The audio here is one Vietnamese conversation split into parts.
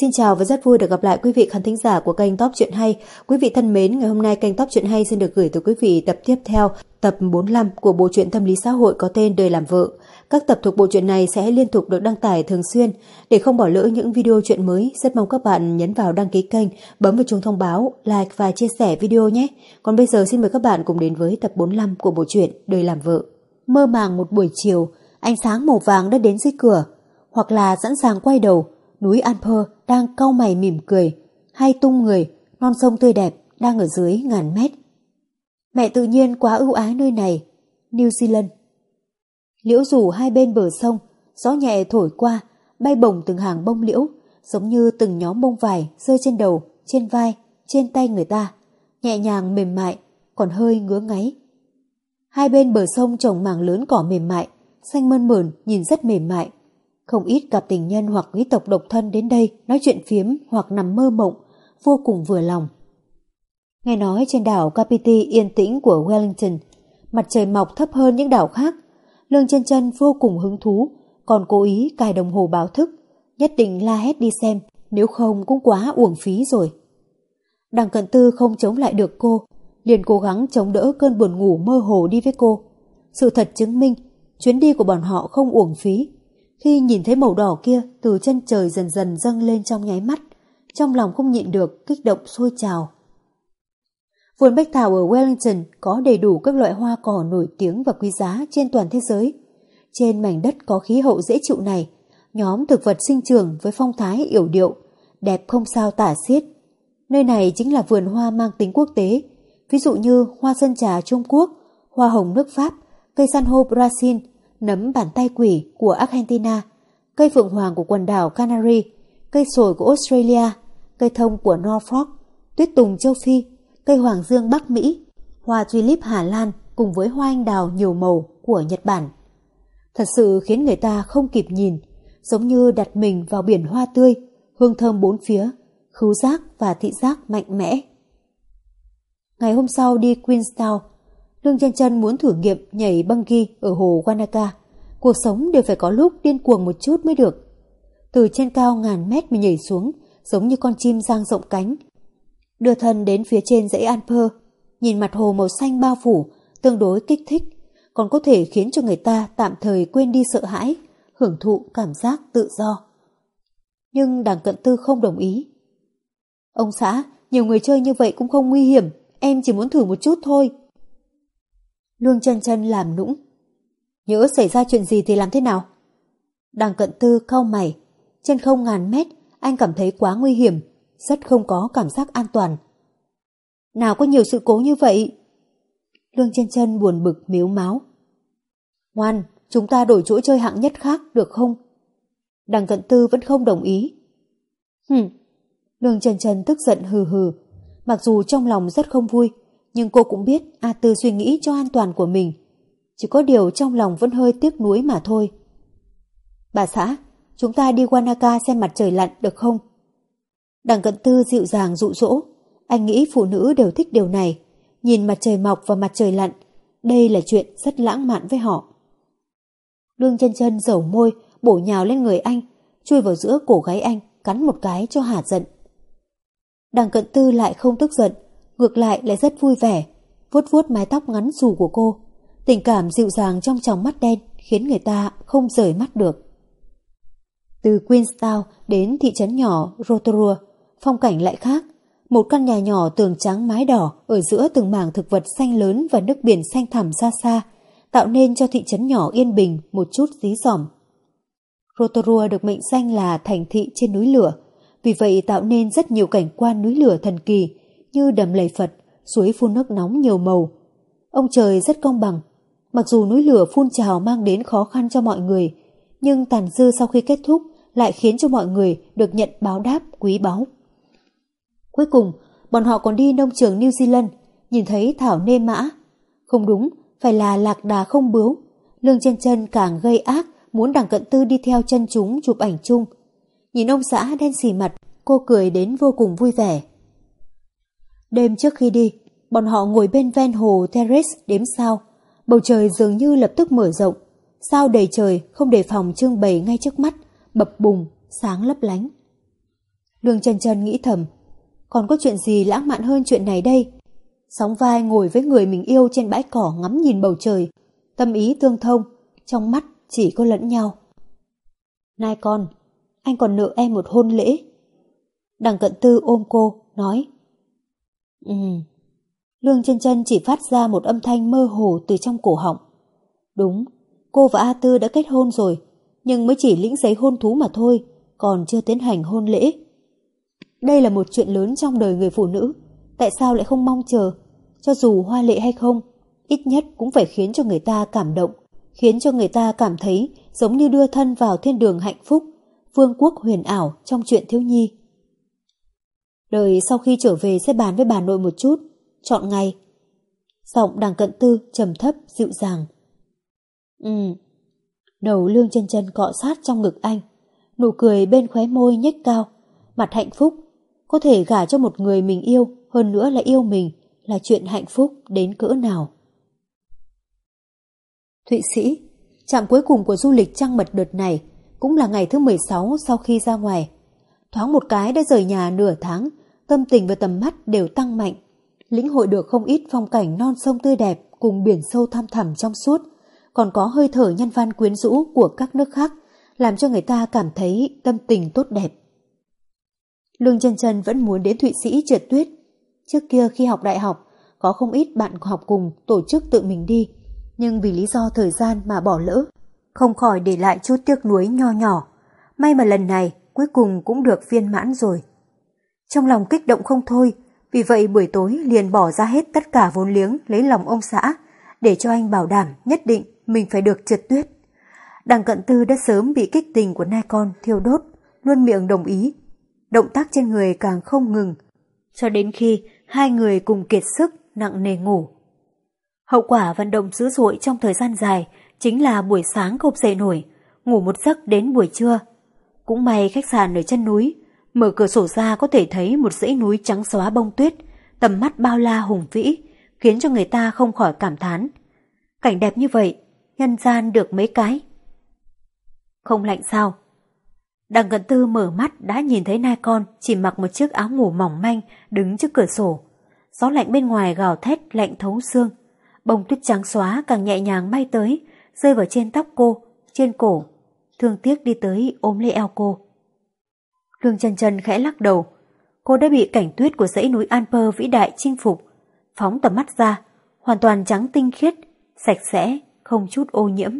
Xin chào và rất vui được gặp lại quý vị khán thính giả của kênh Top Chuyện Hay. Quý vị thân mến, ngày hôm nay kênh Top Chuyện Hay xin được gửi tới quý vị tập tiếp theo, tập 45 của bộ truyện tâm lý xã hội có tên Đời làm vợ. Các tập thuộc bộ truyện này sẽ liên tục được đăng tải thường xuyên. Để không bỏ lỡ những video chuyện mới, rất mong các bạn nhấn vào đăng ký kênh, bấm vào chuông thông báo, like và chia sẻ video nhé. Còn bây giờ xin mời các bạn cùng đến với tập 45 của bộ truyện Đời làm vợ. Mơ màng một buổi chiều, ánh sáng màu vàng đã đến dưới cửa, hoặc là sẵn sàng quay đầu, núi Alper đang cau mày mỉm cười, hay tung người, non sông tươi đẹp đang ở dưới ngàn mét. Mẹ tự nhiên quá ưu ái nơi này, New Zealand. Liễu rủ hai bên bờ sông, gió nhẹ thổi qua, bay bổng từng hàng bông liễu, giống như từng nhóm bông vải rơi trên đầu, trên vai, trên tay người ta, nhẹ nhàng mềm mại, còn hơi ngứa ngáy. Hai bên bờ sông trồng mảng lớn cỏ mềm mại, xanh mơn mởn nhìn rất mềm mại, không ít cặp tình nhân hoặc quý tộc độc thân đến đây nói chuyện phiếm hoặc nằm mơ mộng, vô cùng vừa lòng. Nghe nói trên đảo Capiti yên tĩnh của Wellington, mặt trời mọc thấp hơn những đảo khác, Lương chân chân vô cùng hứng thú, còn cố ý cài đồng hồ báo thức, nhất định la hét đi xem, nếu không cũng quá uổng phí rồi. Đằng cận tư không chống lại được cô, liền cố gắng chống đỡ cơn buồn ngủ mơ hồ đi với cô. Sự thật chứng minh, chuyến đi của bọn họ không uổng phí. Khi nhìn thấy màu đỏ kia từ chân trời dần dần dâng lên trong nháy mắt, trong lòng không nhịn được kích động sôi trào. Vườn bách thảo ở Wellington có đầy đủ các loại hoa cỏ nổi tiếng và quý giá trên toàn thế giới. Trên mảnh đất có khí hậu dễ chịu này, nhóm thực vật sinh trưởng với phong thái yểu điệu, đẹp không sao tả xiết. Nơi này chính là vườn hoa mang tính quốc tế, ví dụ như hoa sơn trà Trung Quốc, hoa hồng nước Pháp, cây san hô Brazil, nấm bàn tay quỷ của Argentina, cây phượng hoàng của quần đảo Canary, cây sồi của Australia, cây thông của Norfolk, tuyết tùng châu Phi, cây hoàng dương Bắc Mỹ, hoa tulip Hà Lan cùng với hoa anh đào nhiều màu của Nhật Bản. Thật sự khiến người ta không kịp nhìn, giống như đặt mình vào biển hoa tươi, hương thơm bốn phía, khứu giác và thị giác mạnh mẽ. Ngày hôm sau đi Queenstown, Lương chân chân muốn thử nghiệm nhảy bungee ở hồ Wanaka. Cuộc sống đều phải có lúc điên cuồng một chút mới được. Từ trên cao ngàn mét mà nhảy xuống, giống như con chim giang rộng cánh. Đưa thân đến phía trên dãy Alper, nhìn mặt hồ màu xanh bao phủ, tương đối kích thích, còn có thể khiến cho người ta tạm thời quên đi sợ hãi, hưởng thụ cảm giác tự do. Nhưng đảng cận tư không đồng ý. Ông xã, nhiều người chơi như vậy cũng không nguy hiểm, em chỉ muốn thử một chút thôi. Lương chân chân làm nũng. Nhớ xảy ra chuyện gì thì làm thế nào? Đằng cận tư cau mày. Trên không ngàn mét, anh cảm thấy quá nguy hiểm, rất không có cảm giác an toàn. Nào có nhiều sự cố như vậy? Lương chân chân buồn bực miếu máu. Ngoan, chúng ta đổi chỗ chơi hạng nhất khác được không? Đằng cận tư vẫn không đồng ý. Hừm, Lương trần trần tức giận hừ hừ, mặc dù trong lòng rất không vui, nhưng cô cũng biết A Tư suy nghĩ cho an toàn của mình. Chỉ có điều trong lòng vẫn hơi tiếc nuối mà thôi. Bà xã, chúng ta đi Wanaka xem mặt trời lặn được không? Đằng cận tư dịu dàng dụ dỗ. Anh nghĩ phụ nữ đều thích điều này. Nhìn mặt trời mọc và mặt trời lặn. Đây là chuyện rất lãng mạn với họ. Lương chân chân dầu môi, bổ nhào lên người anh, chui vào giữa cổ gáy anh, cắn một cái cho hả giận. Đằng cận tư lại không tức giận, ngược lại lại rất vui vẻ, vuốt vuốt mái tóc ngắn xù của cô. Tình cảm dịu dàng trong tròng mắt đen khiến người ta không rời mắt được. Từ Queenstown đến thị trấn nhỏ Rotorua, phong cảnh lại khác. Một căn nhà nhỏ tường trắng mái đỏ ở giữa từng mảng thực vật xanh lớn và nước biển xanh thẳm xa xa, tạo nên cho thị trấn nhỏ yên bình một chút dí dỏm. Rotorua được mệnh danh là thành thị trên núi lửa, vì vậy tạo nên rất nhiều cảnh quan núi lửa thần kỳ, như đầm lầy Phật, suối phun nước nóng nhiều màu. Ông trời rất công bằng. Mặc dù núi lửa phun trào mang đến khó khăn cho mọi người, nhưng tàn dư sau khi kết thúc lại khiến cho mọi người được nhận báo đáp quý báu. Cuối cùng, bọn họ còn đi nông trường New Zealand, nhìn thấy thảo nê mã. Không đúng, phải là lạc đà không bướu. Lương chân chân càng gây ác, muốn đằng cận tư đi theo chân chúng chụp ảnh chung. Nhìn ông xã đen xì mặt, cô cười đến vô cùng vui vẻ. Đêm trước khi đi, bọn họ ngồi bên ven hồ Terrace đếm sao. Bầu trời dường như lập tức mở rộng. Sao đầy trời không đề phòng trưng bày ngay trước mắt, bập bùng, sáng lấp lánh. Lương chân chân nghĩ thầm, còn có chuyện gì lãng mạn hơn chuyện này đây? Sóng vai ngồi với người mình yêu trên bãi cỏ ngắm nhìn bầu trời, tâm ý tương thông, trong mắt chỉ có lẫn nhau. Nai con, anh còn nợ em một hôn lễ. Đằng cận tư ôm cô, nói. Ừ. Lương chân chân chỉ phát ra một âm thanh mơ hồ từ trong cổ họng. Đúng, cô và A Tư đã kết hôn rồi, nhưng mới chỉ lĩnh giấy hôn thú mà thôi, còn chưa tiến hành hôn lễ. Đây là một chuyện lớn trong đời người phụ nữ, tại sao lại không mong chờ? Cho dù hoa lệ hay không, ít nhất cũng phải khiến cho người ta cảm động, khiến cho người ta cảm thấy giống như đưa thân vào thiên đường hạnh phúc, vương quốc huyền ảo trong chuyện thiếu nhi. Đời sau khi trở về sẽ bàn với bà nội một chút, chọn ngày. Giọng đằng cận tư trầm thấp dịu dàng. Ừ. Đầu lương chân chân cọ sát trong ngực anh, nụ cười bên khóe môi nhếch cao, mặt hạnh phúc. Có thể gả cho một người mình yêu, hơn nữa là yêu mình, là chuyện hạnh phúc đến cỡ nào. Thụy Sĩ, trạm cuối cùng của du lịch trăng mật đợt này, cũng là ngày thứ 16 sau khi ra ngoài. Thoáng một cái đã rời nhà nửa tháng, tâm tình và tầm mắt đều tăng mạnh. Lĩnh hội được không ít phong cảnh non sông tươi đẹp cùng biển sâu thăm thẳm trong suốt, còn có hơi thở nhân văn quyến rũ của các nước khác, làm cho người ta cảm thấy tâm tình tốt đẹp. Lương chân chân vẫn muốn đến Thụy Sĩ trượt tuyết. Trước kia khi học đại học, có không ít bạn học cùng tổ chức tự mình đi, nhưng vì lý do thời gian mà bỏ lỡ, không khỏi để lại chút tiếc nuối nho nhỏ. May mà lần này cuối cùng cũng được viên mãn rồi. Trong lòng kích động không thôi, vì vậy buổi tối liền bỏ ra hết tất cả vốn liếng lấy lòng ông xã, để cho anh bảo đảm nhất định mình phải được trượt tuyết. Đằng cận tư đã sớm bị kích tình của nai con thiêu đốt, luôn miệng đồng ý. Động tác trên người càng không ngừng, cho đến khi hai người cùng kiệt sức nặng nề ngủ. Hậu quả vận động dữ dội trong thời gian dài chính là buổi sáng không dậy nổi, ngủ một giấc đến buổi trưa. Cũng may khách sạn ở chân núi, mở cửa sổ ra có thể thấy một dãy núi trắng xóa bông tuyết, tầm mắt bao la hùng vĩ, khiến cho người ta không khỏi cảm thán. Cảnh đẹp như vậy, nhân gian được mấy cái. Không lạnh sao? Đằng cận tư mở mắt đã nhìn thấy nai con chỉ mặc một chiếc áo ngủ mỏng manh đứng trước cửa sổ. Gió lạnh bên ngoài gào thét lạnh thấu xương. Bông tuyết trắng xóa càng nhẹ nhàng bay tới, rơi vào trên tóc cô, trên cổ. Thương tiếc đi tới ôm lấy eo cô. Lương chân chân khẽ lắc đầu. Cô đã bị cảnh tuyết của dãy núi Alper vĩ đại chinh phục. Phóng tầm mắt ra, hoàn toàn trắng tinh khiết, sạch sẽ, không chút ô nhiễm.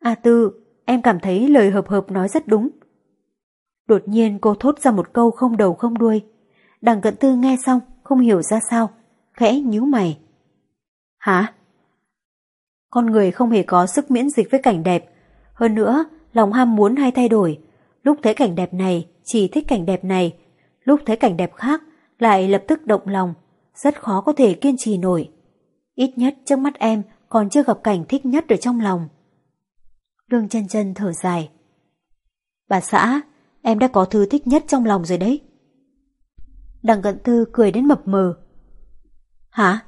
A Tư, em cảm thấy lời hợp hợp nói rất đúng. Đột nhiên cô thốt ra một câu không đầu không đuôi. Đằng cận tư nghe xong, không hiểu ra sao, khẽ nhíu mày. Hả? Con người không hề có sức miễn dịch với cảnh đẹp. Hơn nữa, lòng ham muốn hay thay đổi. Lúc thấy cảnh đẹp này, chỉ thích cảnh đẹp này. Lúc thấy cảnh đẹp khác, lại lập tức động lòng. Rất khó có thể kiên trì nổi. Ít nhất trước mắt em còn chưa gặp cảnh thích nhất ở trong lòng. Lương chân chân thở dài. Bà xã, em đã có thứ thích nhất trong lòng rồi đấy. Đằng cận tư cười đến mập mờ. Hả?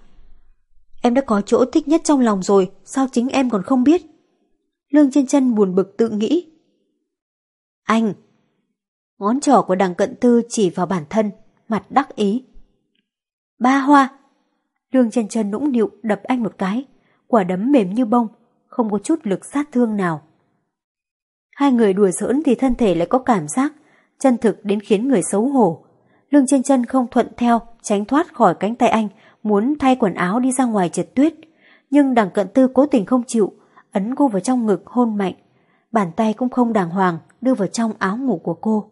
Em đã có chỗ thích nhất trong lòng rồi, sao chính em còn không biết? Lương chân chân buồn bực tự nghĩ. Anh! Ngón trỏ của đằng cận tư chỉ vào bản thân, mặt đắc ý. Ba hoa! Lương chân chân nũng nịu đập anh một cái, quả đấm mềm như bông, không có chút lực sát thương nào. Hai người đùa giỡn thì thân thể lại có cảm giác, chân thực đến khiến người xấu hổ. Lương chân chân không thuận theo, tránh thoát khỏi cánh tay anh, muốn thay quần áo đi ra ngoài trượt tuyết. Nhưng đằng cận tư cố tình không chịu, ấn cô vào trong ngực hôn mạnh. Bàn tay cũng không đàng hoàng, đưa vào trong áo ngủ của cô.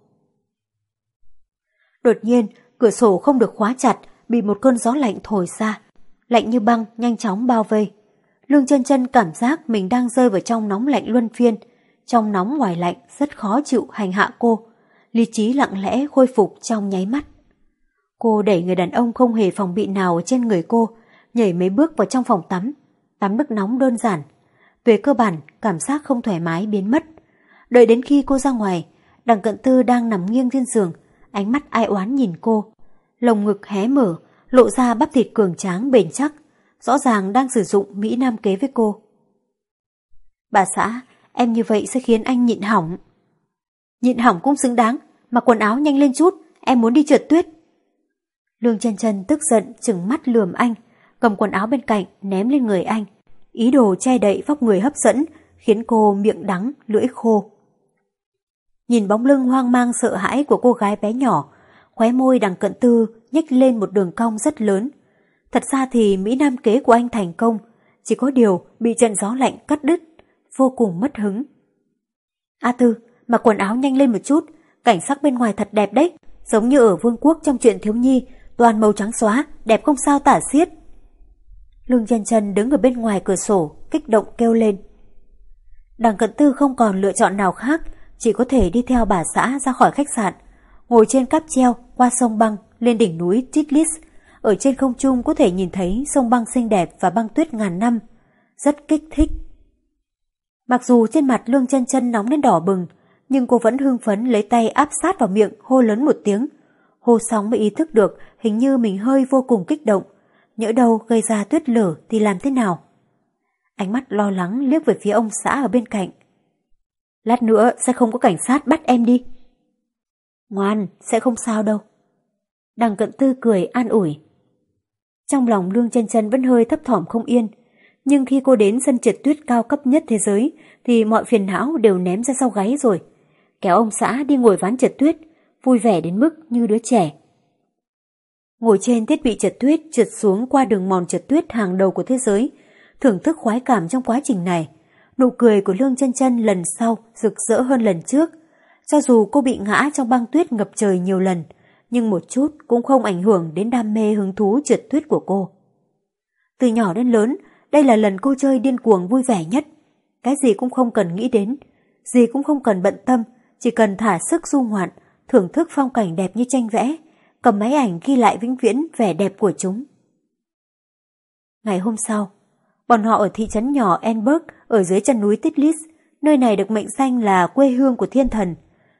Đột nhiên, cửa sổ không được khóa chặt, bị một cơn gió lạnh thổi ra. Lạnh như băng, nhanh chóng bao vây. Lương chân chân cảm giác mình đang rơi vào trong nóng lạnh luân phiên. Trong nóng ngoài lạnh rất khó chịu hành hạ cô. Lý trí lặng lẽ khôi phục trong nháy mắt. Cô đẩy người đàn ông không hề phòng bị nào trên người cô, nhảy mấy bước vào trong phòng tắm. Tắm nước nóng đơn giản. Về cơ bản, cảm giác không thoải mái biến mất. Đợi đến khi cô ra ngoài, đằng cận tư đang nằm nghiêng trên giường, ánh mắt ai oán nhìn cô. Lồng ngực hé mở, lộ ra bắp thịt cường tráng bền chắc, rõ ràng đang sử dụng Mỹ Nam kế với cô. Bà xã, em như vậy sẽ khiến anh nhịn hỏng. Nhịn hỏng cũng xứng đáng, mà quần áo nhanh lên chút, em muốn đi trượt tuyết. Lương chân chân tức giận chừng mắt lườm anh, cầm quần áo bên cạnh ném lên người anh. Ý đồ che đậy vóc người hấp dẫn, khiến cô miệng đắng, lưỡi khô. Nhìn bóng lưng hoang mang sợ hãi của cô gái bé nhỏ, khóe môi đằng cận tư nhếch lên một đường cong rất lớn. Thật ra thì Mỹ Nam kế của anh thành công, chỉ có điều bị trận gió lạnh cắt đứt, vô cùng mất hứng. A Tư, mặc quần áo nhanh lên một chút, cảnh sắc bên ngoài thật đẹp đấy, giống như ở vương quốc trong chuyện thiếu nhi, toàn màu trắng xóa, đẹp không sao tả xiết. Lương chân chân đứng ở bên ngoài cửa sổ, kích động kêu lên. Đằng cận tư không còn lựa chọn nào khác, chỉ có thể đi theo bà xã ra khỏi khách sạn, ngồi trên cáp treo qua sông băng lên đỉnh núi Titlis. Ở trên không trung có thể nhìn thấy sông băng xinh đẹp và băng tuyết ngàn năm. Rất kích thích. Mặc dù trên mặt lương chân chân nóng đến đỏ bừng, nhưng cô vẫn hưng phấn lấy tay áp sát vào miệng hô lớn một tiếng. Hô sóng mới ý thức được hình như mình hơi vô cùng kích động. Nhỡ đâu gây ra tuyết lở thì làm thế nào? Ánh mắt lo lắng liếc về phía ông xã ở bên cạnh. Lát nữa sẽ không có cảnh sát bắt em đi. Ngoan, sẽ không sao đâu. Đằng cận tư cười an ủi. Trong lòng lương chân chân vẫn hơi thấp thỏm không yên, nhưng khi cô đến sân trượt tuyết cao cấp nhất thế giới thì mọi phiền não đều ném ra sau gáy rồi. Kéo ông xã đi ngồi ván trượt tuyết, vui vẻ đến mức như đứa trẻ. Ngồi trên thiết bị trượt tuyết trượt xuống qua đường mòn trượt tuyết hàng đầu của thế giới, thưởng thức khoái cảm trong quá trình này. Nụ cười của Lương chân chân lần sau rực rỡ hơn lần trước. Cho dù cô bị ngã trong băng tuyết ngập trời nhiều lần, nhưng một chút cũng không ảnh hưởng đến đam mê hứng thú trượt tuyết của cô. Từ nhỏ đến lớn, đây là lần cô chơi điên cuồng vui vẻ nhất. Cái gì cũng không cần nghĩ đến, gì cũng không cần bận tâm, chỉ cần thả sức du ngoạn, thưởng thức phong cảnh đẹp như tranh vẽ, cầm máy ảnh ghi lại vĩnh viễn vẻ đẹp của chúng. Ngày hôm sau, bọn họ ở thị trấn nhỏ Enberg ở dưới chân núi Titlis, nơi này được mệnh danh là quê hương của thiên thần.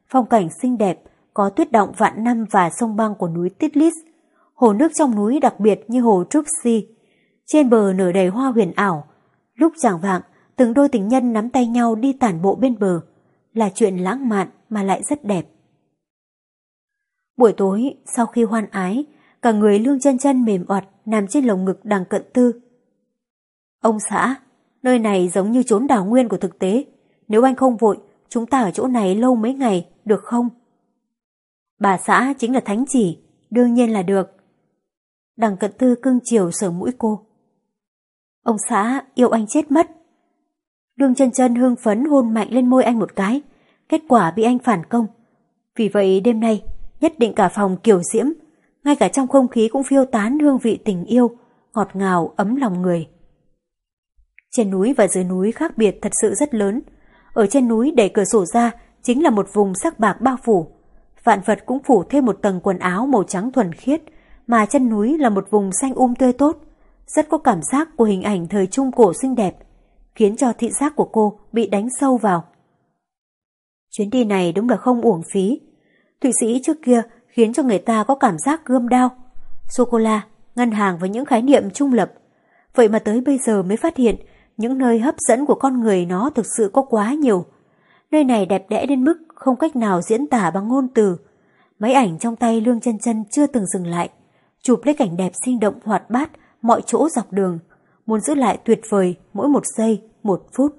Phong cảnh xinh đẹp, có tuyết động vạn năm và sông băng của núi Titlis. Hồ nước trong núi đặc biệt như hồ Trupsi. Trên bờ nở đầy hoa huyền ảo. Lúc chẳng vạng, từng đôi tình nhân nắm tay nhau đi tản bộ bên bờ. Là chuyện lãng mạn mà lại rất đẹp. Buổi tối, sau khi hoan ái, cả người lương chân chân mềm oặt nằm trên lồng ngực đằng cận tư. Ông xã, nơi này giống như trốn đảo nguyên của thực tế. Nếu anh không vội, chúng ta ở chỗ này lâu mấy ngày, được không? Bà xã chính là thánh chỉ, đương nhiên là được. Đằng cận tư cưng chiều sờ mũi cô. Ông xã yêu anh chết mất. Lương chân chân hương phấn hôn mạnh lên môi anh một cái, kết quả bị anh phản công. Vì vậy đêm nay, nhất định cả phòng kiểu diễm, ngay cả trong không khí cũng phiêu tán hương vị tình yêu, ngọt ngào ấm lòng người. Trên núi và dưới núi khác biệt thật sự rất lớn. Ở trên núi đẩy cửa sổ ra chính là một vùng sắc bạc bao phủ. Vạn vật cũng phủ thêm một tầng quần áo màu trắng thuần khiết, mà chân núi là một vùng xanh um tươi tốt. Rất có cảm giác của hình ảnh thời trung cổ xinh đẹp, khiến cho thị giác của cô bị đánh sâu vào. Chuyến đi này đúng là không uổng phí. Thụy Sĩ trước kia khiến cho người ta có cảm giác gươm đao. Sô-cô-la, ngân hàng với những khái niệm trung lập. Vậy mà tới bây giờ mới phát hiện những nơi hấp dẫn của con người nó thực sự có quá nhiều. Nơi này đẹp đẽ đến mức không cách nào diễn tả bằng ngôn từ. Máy ảnh trong tay Lương chân chân chưa từng dừng lại. Chụp lấy cảnh đẹp sinh động hoạt bát mọi chỗ dọc đường. Muốn giữ lại tuyệt vời mỗi một giây, một phút.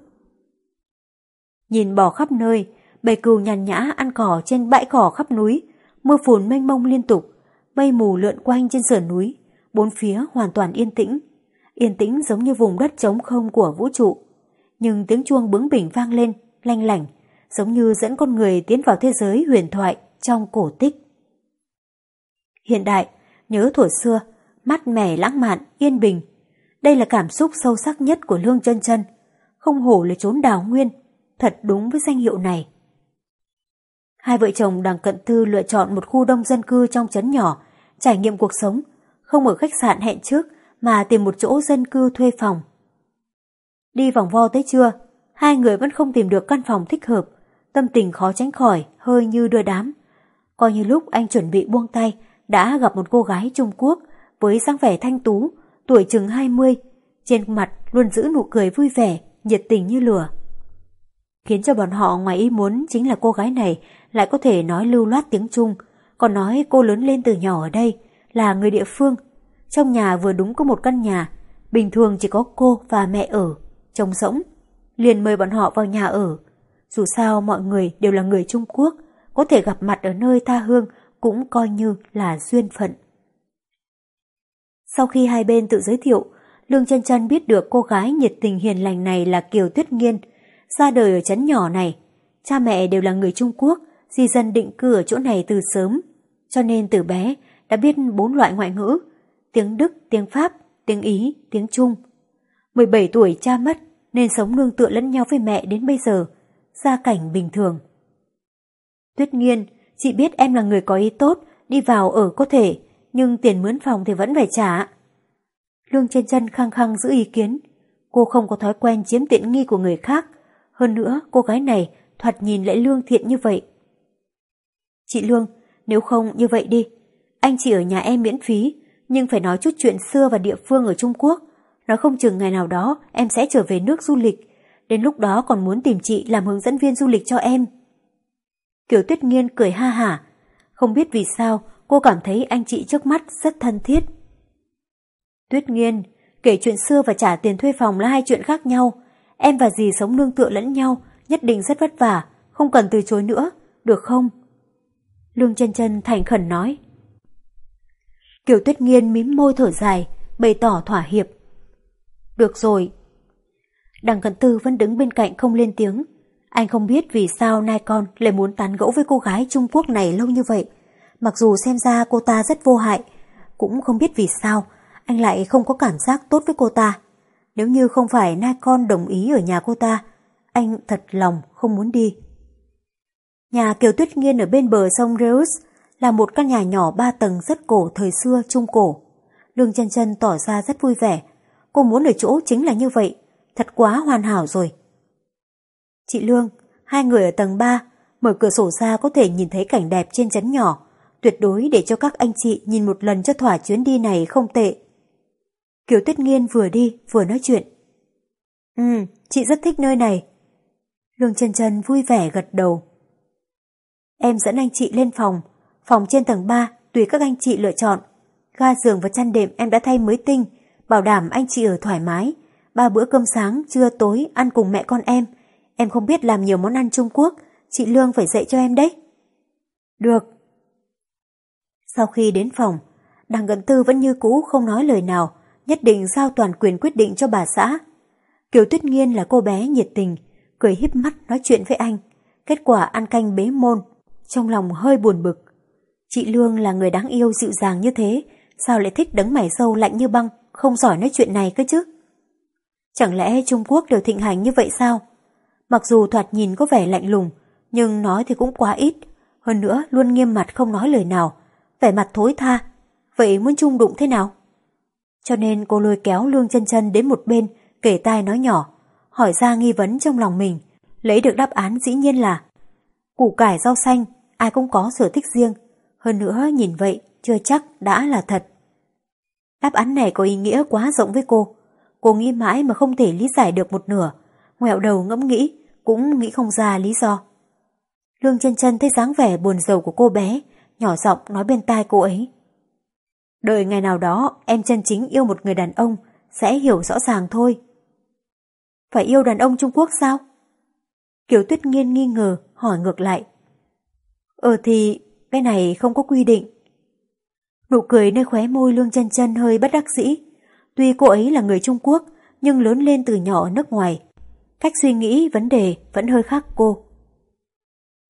Nhìn bò khắp nơi, bầy cừu nhàn nhã ăn cỏ trên bãi cỏ khắp núi, mưa phùn mênh mông liên tục, mây mù lượn quanh trên sườn núi, bốn phía hoàn toàn yên tĩnh, yên tĩnh giống như vùng đất trống không của vũ trụ. Nhưng tiếng chuông bướng bỉnh vang lên, lanh lảnh, giống như dẫn con người tiến vào thế giới huyền thoại trong cổ tích. Hiện đại, nhớ thuở xưa, mát mẻ lãng mạn, yên bình. Đây là cảm xúc sâu sắc nhất của Lương chân chân Không hổ là trốn đào nguyên, thật đúng với danh hiệu này. Hai vợ chồng đằng cận thư lựa chọn một khu đông dân cư trong trấn nhỏ, trải nghiệm cuộc sống, không ở khách sạn hẹn trước mà tìm một chỗ dân cư thuê phòng. Đi vòng vo tới trưa, hai người vẫn không tìm được căn phòng thích hợp, tâm tình khó tránh khỏi, hơi như đưa đám. Coi như lúc anh chuẩn bị buông tay, đã gặp một cô gái Trung Quốc với dáng vẻ thanh tú, tuổi chừng 20, trên mặt luôn giữ nụ cười vui vẻ, nhiệt tình như lửa. Khiến cho bọn họ ngoài ý muốn chính là cô gái này lại có thể nói lưu loát tiếng Trung, còn nói cô lớn lên từ nhỏ ở đây, là người địa phương. Trong nhà vừa đúng có một căn nhà, bình thường chỉ có cô và mẹ ở, trông rỗng. Liền mời bọn họ vào nhà ở. Dù sao mọi người đều là người Trung Quốc, có thể gặp mặt ở nơi tha hương cũng coi như là duyên phận. Sau khi hai bên tự giới thiệu, Lương chân chân biết được cô gái nhiệt tình hiền lành này là Kiều Tuyết Nghiên, ra đời ở trấn nhỏ này. Cha mẹ đều là người Trung Quốc, di dân định cư ở chỗ này từ sớm, cho nên từ bé đã biết bốn loại ngoại ngữ, tiếng Đức, tiếng Pháp, tiếng Ý, tiếng Trung. 17 tuổi cha mất nên sống nương tựa lẫn nhau với mẹ đến bây giờ, gia cảnh bình thường. Tuyết Nghiên, chị biết em là người có ý tốt, đi vào ở có thể, nhưng tiền mướn phòng thì vẫn phải trả. Lương trên chân khăng khăng giữ ý kiến. Cô không có thói quen chiếm tiện nghi của người khác. Hơn nữa, cô gái này thoạt nhìn lại lương thiện như vậy. Chị Lương, nếu không như vậy đi. Anh chỉ ở nhà em miễn phí, nhưng phải nói chút chuyện xưa và địa phương ở Trung Quốc. Nói không chừng ngày nào đó em sẽ trở về nước du lịch. Đến lúc đó còn muốn tìm chị làm hướng dẫn viên du lịch cho em. Kiều Tuyết Nghiên cười ha hả. Không biết vì sao cô cảm thấy anh chị trước mắt rất thân thiết. Tuyết Nghiên, kể chuyện xưa và trả tiền thuê phòng là hai chuyện khác nhau. Em và dì sống nương tựa lẫn nhau, nhất định rất vất vả, không cần từ chối nữa, được không? Lương chân chân thành khẩn nói. Kiều Tuyết Nghiên mím môi thở dài, bày tỏ thỏa hiệp. Được rồi. Đằng Cận Tư vẫn đứng bên cạnh không lên tiếng. Anh không biết vì sao nai con lại muốn tán gẫu với cô gái Trung Quốc này lâu như vậy. Mặc dù xem ra cô ta rất vô hại, cũng không biết vì sao anh lại không có cảm giác tốt với cô ta. Nếu như không phải nai con đồng ý ở nhà cô ta, anh thật lòng không muốn đi. Nhà Kiều Tuyết Nghiên ở bên bờ sông Reus là một căn nhà nhỏ ba tầng rất cổ thời xưa trung cổ. Lương chân chân tỏ ra rất vui vẻ. Cô muốn ở chỗ chính là như vậy. Thật quá hoàn hảo rồi. Chị Lương, hai người ở tầng 3, mở cửa sổ ra có thể nhìn thấy cảnh đẹp trên chấn nhỏ. Tuyệt đối để cho các anh chị nhìn một lần cho thỏa chuyến đi này không tệ. Kiều Tuyết Nghiên vừa đi vừa nói chuyện. Ừ, chị rất thích nơi này. Lương chân chân vui vẻ gật đầu. Em dẫn anh chị lên phòng, phòng trên tầng 3 tùy các anh chị lựa chọn. Ga giường và chăn đệm em đã thay mới tinh, bảo đảm anh chị ở thoải mái. Ba bữa cơm sáng, trưa, tối ăn cùng mẹ con em. Em không biết làm nhiều món ăn Trung Quốc, chị Lương phải dạy cho em đấy. Được. Sau khi đến phòng, đằng gần tư vẫn như cũ không nói lời nào, nhất định giao toàn quyền quyết định cho bà xã. Kiều Tuyết Nghiên là cô bé nhiệt tình, cười híp mắt nói chuyện với anh. Kết quả ăn canh bế môn, trong lòng hơi buồn bực. Chị Lương là người đáng yêu dịu dàng như thế, sao lại thích đấng mảy sâu lạnh như băng, không giỏi nói chuyện này cơ chứ? Chẳng lẽ Trung Quốc đều thịnh hành như vậy sao? Mặc dù thoạt nhìn có vẻ lạnh lùng, nhưng nói thì cũng quá ít. Hơn nữa luôn nghiêm mặt không nói lời nào, vẻ mặt thối tha. Vậy muốn chung đụng thế nào? Cho nên cô lôi kéo Lương chân chân đến một bên, kể tai nói nhỏ, hỏi ra nghi vấn trong lòng mình, lấy được đáp án dĩ nhiên là củ cải rau xanh, ai cũng có sở thích riêng, hơn nữa nhìn vậy chưa chắc đã là thật. Đáp án này có ý nghĩa quá rộng với cô, cô nghĩ mãi mà không thể lý giải được một nửa, ngoẹo đầu ngẫm nghĩ, cũng nghĩ không ra lý do. Lương chân chân thấy dáng vẻ buồn rầu của cô bé, nhỏ giọng nói bên tai cô ấy. Đợi ngày nào đó em chân chính yêu một người đàn ông sẽ hiểu rõ ràng thôi. Phải yêu đàn ông Trung Quốc sao? Kiều Tuyết Nghiên nghi ngờ hỏi ngược lại. Ờ thì cái này không có quy định. Nụ cười nơi khóe môi lương chân chân hơi bất đắc dĩ. Tuy cô ấy là người Trung Quốc nhưng lớn lên từ nhỏ ở nước ngoài. Cách suy nghĩ vấn đề vẫn hơi khác cô.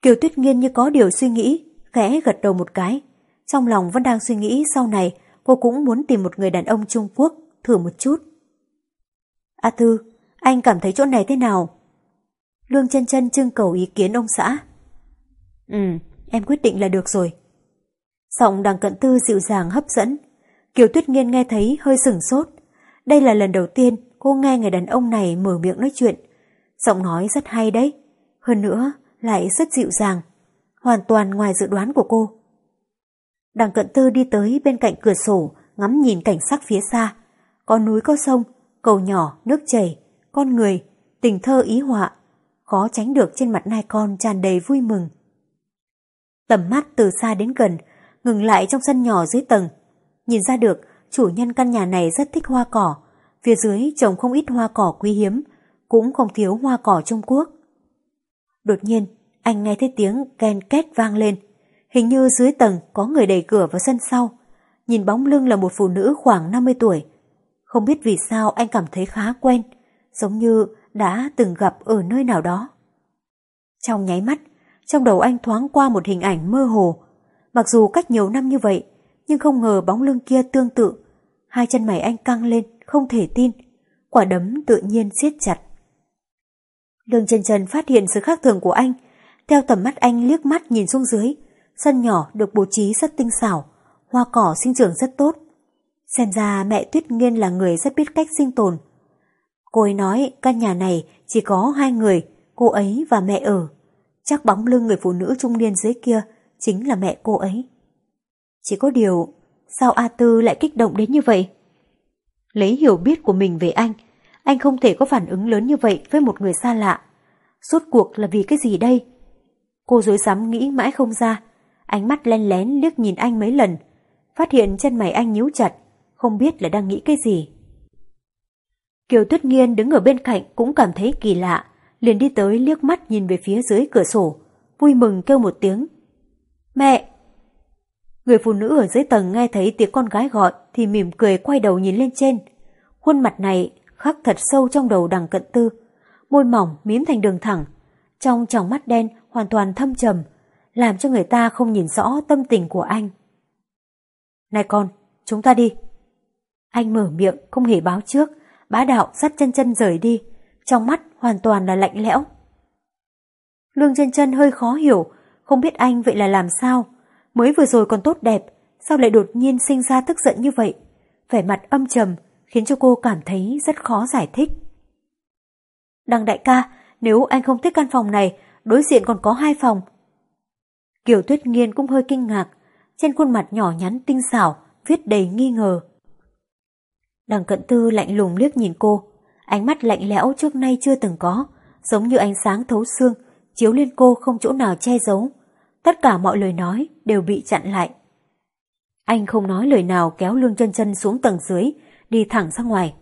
Kiều Tuyết Nghiên như có điều suy nghĩ, khẽ gật đầu một cái. Trong lòng vẫn đang suy nghĩ sau này cô cũng muốn tìm một người đàn ông Trung Quốc thử một chút. A Thư, anh cảm thấy chỗ này thế nào? Lương chân chân trưng cầu ý kiến ông xã. Ừ, em quyết định là được rồi. Giọng đằng cận tư dịu dàng hấp dẫn. Kiều Tuyết Nghiên nghe thấy hơi sửng sốt. Đây là lần đầu tiên cô nghe người đàn ông này mở miệng nói chuyện. Giọng nói rất hay đấy. Hơn nữa, lại rất dịu dàng. Hoàn toàn ngoài dự đoán của cô. Đằng cận tư đi tới bên cạnh cửa sổ, ngắm nhìn cảnh sắc phía xa. Có núi có sông, cầu nhỏ, nước chảy, con người, tình thơ ý họa. khó tránh được trên mặt nai con tràn đầy vui mừng. Tầm mắt từ xa đến gần, ngừng lại trong sân nhỏ dưới tầng. Nhìn ra được, chủ nhân căn nhà này rất thích hoa cỏ, phía dưới trồng không ít hoa cỏ quý hiếm, cũng không thiếu hoa cỏ Trung Quốc. Đột nhiên, anh nghe thấy tiếng ken két vang lên. Hình như dưới tầng có người đẩy cửa vào sân sau. Nhìn bóng lưng là một phụ nữ khoảng 50 tuổi. Không biết vì sao anh cảm thấy khá quen, giống như đã từng gặp ở nơi nào đó. Trong nháy mắt, trong đầu anh thoáng qua một hình ảnh mơ hồ. Mặc dù cách nhiều năm như vậy, nhưng không ngờ bóng lưng kia tương tự. Hai chân mày anh căng lên, không thể tin. Quả đấm tự nhiên siết chặt. Lương chân chân phát hiện sự khác thường của anh. Theo tầm mắt anh liếc mắt nhìn xuống dưới, sân nhỏ được bố trí rất tinh xảo, hoa cỏ sinh trưởng rất tốt. Xem ra mẹ Tuyết Nghiên là người rất biết cách sinh tồn. Cô ấy nói căn nhà này chỉ có hai người, cô ấy và mẹ ở. Chắc bóng lưng người phụ nữ trung niên dưới kia chính là mẹ cô ấy. Chỉ có điều, sao A Tư lại kích động đến như vậy? Lấy hiểu biết của mình về anh, anh không thể có phản ứng lớn như vậy với một người xa lạ. Suốt cuộc là vì cái gì đây? Cô dối dám nghĩ mãi không ra, ánh mắt len lén liếc nhìn anh mấy lần, phát hiện chân mày anh nhíu chặt, không biết là đang nghĩ cái gì. Kiều Tuyết Nghiên đứng ở bên cạnh cũng cảm thấy kỳ lạ, liền đi tới liếc mắt nhìn về phía dưới cửa sổ, vui mừng kêu một tiếng. Mẹ! Người phụ nữ ở dưới tầng nghe thấy tiếng con gái gọi thì mỉm cười quay đầu nhìn lên trên. Khuôn mặt này khắc thật sâu trong đầu đằng cận tư, môi mỏng miếm thành đường thẳng, trong tròng mắt đen hoàn toàn thâm trầm, làm cho người ta không nhìn rõ tâm tình của anh. Này con, chúng ta đi. Anh mở miệng không hề báo trước, bá đạo dắt chân chân rời đi, trong mắt hoàn toàn là lạnh lẽo. Lương chân chân hơi khó hiểu, không biết anh vậy là làm sao. Mới vừa rồi còn tốt đẹp, sao lại đột nhiên sinh ra tức giận như vậy? Vẻ mặt âm trầm, khiến cho cô cảm thấy rất khó giải thích. Đăng đại ca, nếu anh không thích căn phòng này, đối diện còn có hai phòng. Kiều Tuyết Nghiên cũng hơi kinh ngạc, trên khuôn mặt nhỏ nhắn tinh xảo, viết đầy nghi ngờ. Đằng cận tư lạnh lùng liếc nhìn cô, ánh mắt lạnh lẽo trước nay chưa từng có, giống như ánh sáng thấu xương, chiếu lên cô không chỗ nào che giấu. Tất cả mọi lời nói đều bị chặn lại. Anh không nói lời nào kéo lương chân chân xuống tầng dưới, đi thẳng ra ngoài.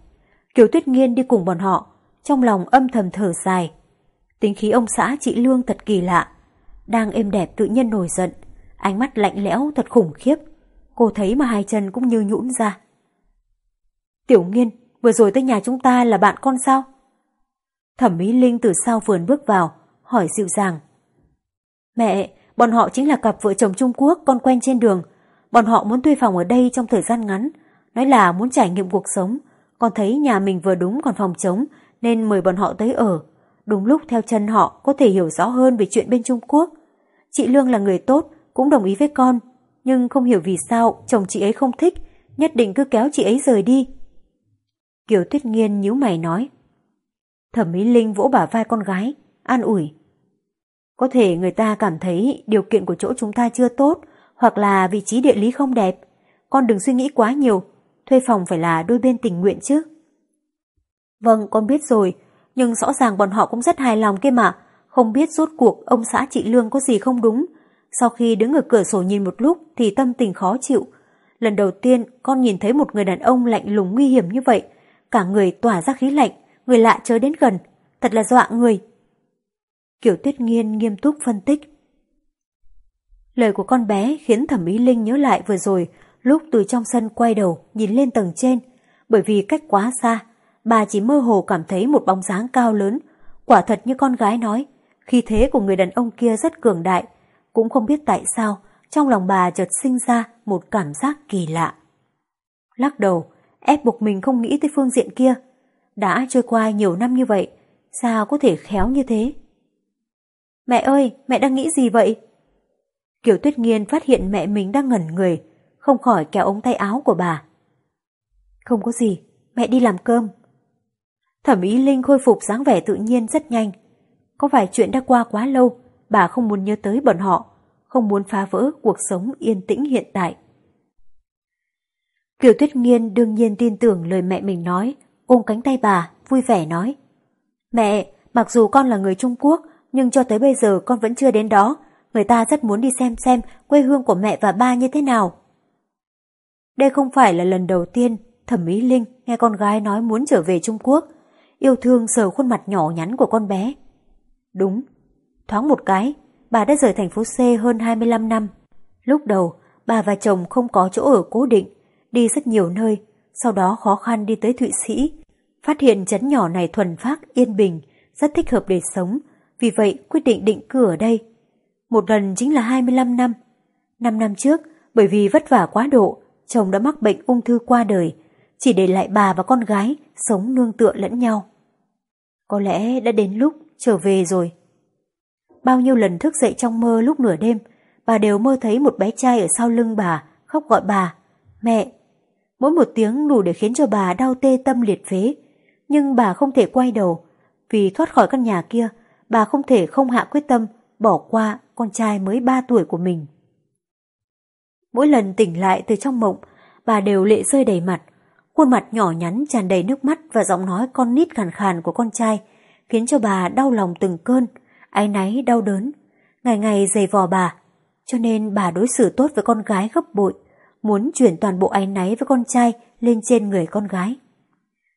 Kiều Tuyết Nghiên đi cùng bọn họ, trong lòng âm thầm thở dài. Tính khí ông xã chị Lương thật kỳ lạ. Đang êm đẹp tự nhiên nổi giận, ánh mắt lạnh lẽo thật khủng khiếp. Cô thấy mà hai chân cũng như nhũn ra. Tiểu Nghiên, vừa rồi tới nhà chúng ta là bạn con sao? Thẩm Mỹ Linh từ sau vườn bước vào, hỏi dịu dàng. Mẹ, bọn họ chính là cặp vợ chồng Trung Quốc con quen trên đường. Bọn họ muốn thuê phòng ở đây trong thời gian ngắn, nói là muốn trải nghiệm cuộc sống. Con thấy nhà mình vừa đúng còn phòng trống nên mời bọn họ tới ở. Đúng lúc theo chân họ có thể hiểu rõ hơn về chuyện bên Trung Quốc. Chị Lương là người tốt, cũng đồng ý với con, nhưng không hiểu vì sao chồng chị ấy không thích, nhất định cứ kéo chị ấy rời đi. Kiều Tuyết Nghiên nhíu mày nói. Thẩm Mỹ Linh vỗ bả vai con gái, an ủi. Có thể người ta cảm thấy điều kiện của chỗ chúng ta chưa tốt, hoặc là vị trí địa lý không đẹp. Con đừng suy nghĩ quá nhiều, thuê phòng phải là đôi bên tình nguyện chứ. Vâng, con biết rồi, nhưng rõ ràng bọn họ cũng rất hài lòng kia mà, không biết rốt cuộc ông xã chị Lương có gì không đúng. Sau khi đứng ở cửa sổ nhìn một lúc thì tâm tình khó chịu. Lần đầu tiên con nhìn thấy một người đàn ông lạnh lùng nguy hiểm như vậy, cả người tỏa ra khí lạnh, người lạ chơi đến gần, thật là dọa người. Kiểu tuyết nghiên nghiêm túc phân tích. Lời của con bé khiến thẩm ý linh nhớ lại vừa rồi, lúc từ trong sân quay đầu nhìn lên tầng trên, bởi vì cách quá xa, bà chỉ mơ hồ cảm thấy một bóng dáng cao lớn, quả thật như con gái nói, khi thế của người đàn ông kia rất cường đại, cũng không biết tại sao trong lòng bà chợt sinh ra một cảm giác kỳ lạ. Lắc đầu, ép buộc mình không nghĩ tới phương diện kia. Đã trôi qua nhiều năm như vậy, sao có thể khéo như thế? Mẹ ơi, mẹ đang nghĩ gì vậy? Kiều Tuyết Nghiên phát hiện mẹ mình đang ngẩn người, không khỏi kéo ống tay áo của bà. Không có gì, mẹ đi làm cơm. Thẩm ý Linh khôi phục dáng vẻ tự nhiên rất nhanh. Có vài chuyện đã qua quá lâu, bà không muốn nhớ tới bọn họ, không muốn phá vỡ cuộc sống yên tĩnh hiện tại. Kiều Tuyết Nghiên đương nhiên tin tưởng lời mẹ mình nói, ôm cánh tay bà, vui vẻ nói. Mẹ, mặc dù con là người Trung Quốc, nhưng cho tới bây giờ con vẫn chưa đến đó. Người ta rất muốn đi xem xem quê hương của mẹ và ba như thế nào. Đây không phải là lần đầu tiên Thẩm Mỹ Linh nghe con gái nói muốn trở về Trung Quốc, yêu thương sờ khuôn mặt nhỏ nhắn của con bé. Đúng, thoáng một cái, bà đã rời thành phố C hơn 25 năm. Lúc đầu, bà và chồng không có chỗ ở cố định, đi rất nhiều nơi, sau đó khó khăn đi tới Thụy Sĩ. Phát hiện chấn nhỏ này thuần phác, yên bình, rất thích hợp để sống, vì vậy quyết định định cư ở đây. Một lần chính là 25 năm. Năm năm trước, bởi vì vất vả quá độ, chồng đã mắc bệnh ung thư qua đời, chỉ để lại bà và con gái sống nương tựa lẫn nhau. Có lẽ đã đến lúc trở về rồi. Bao nhiêu lần thức dậy trong mơ lúc nửa đêm, bà đều mơ thấy một bé trai ở sau lưng bà, khóc gọi bà, mẹ. Mỗi một tiếng đủ để khiến cho bà đau tê tâm liệt phế, nhưng bà không thể quay đầu, vì thoát khỏi căn nhà kia, bà không thể không hạ quyết tâm bỏ qua con trai mới 3 tuổi của mình. Mỗi lần tỉnh lại từ trong mộng, bà đều lệ rơi đầy mặt, khuôn mặt nhỏ nhắn tràn đầy nước mắt và giọng nói con nít khàn khàn của con trai, khiến cho bà đau lòng từng cơn, áy náy đau đớn, ngày ngày dày vò bà, cho nên bà đối xử tốt với con gái gấp bội, muốn chuyển toàn bộ áy náy với con trai lên trên người con gái.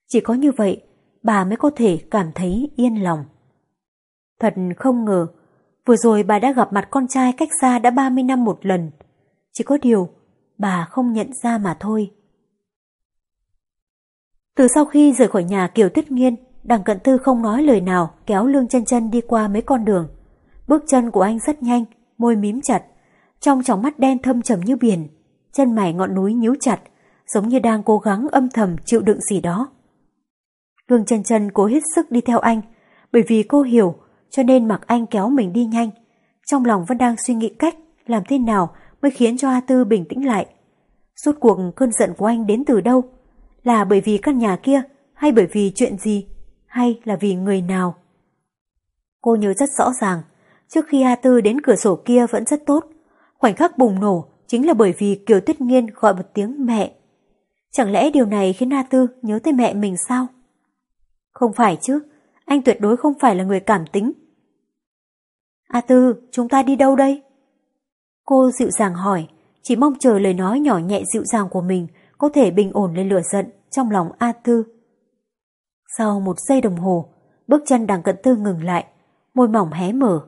Chỉ có như vậy, bà mới có thể cảm thấy yên lòng. Thật không ngờ, vừa rồi bà đã gặp mặt con trai cách xa đã 30 năm một lần. Chỉ có điều, bà không nhận ra mà thôi. Từ sau khi rời khỏi nhà Kiều Tuyết Nghiên, đằng cận tư không nói lời nào kéo lương chân chân đi qua mấy con đường. Bước chân của anh rất nhanh, môi mím chặt, trong tròng mắt đen thâm trầm như biển, chân mày ngọn núi nhíu chặt, giống như đang cố gắng âm thầm chịu đựng gì đó. Lương chân chân cố hết sức đi theo anh, bởi vì cô hiểu, cho nên mặc anh kéo mình đi nhanh. Trong lòng vẫn đang suy nghĩ cách làm thế nào mới khiến cho A Tư bình tĩnh lại. Suốt cuộc cơn giận của anh đến từ đâu? Là bởi vì căn nhà kia, hay bởi vì chuyện gì, hay là vì người nào? Cô nhớ rất rõ ràng, trước khi A Tư đến cửa sổ kia vẫn rất tốt. Khoảnh khắc bùng nổ chính là bởi vì Kiều Tuyết Nghiên gọi một tiếng mẹ. Chẳng lẽ điều này khiến A Tư nhớ tới mẹ mình sao? Không phải chứ, anh tuyệt đối không phải là người cảm tính. A Tư, chúng ta đi đâu đây? Cô dịu dàng hỏi, chỉ mong chờ lời nói nhỏ nhẹ dịu dàng của mình có thể bình ổn lên lửa giận trong lòng A Tư. Sau một giây đồng hồ, bước chân đằng cận tư ngừng lại, môi mỏng hé mở.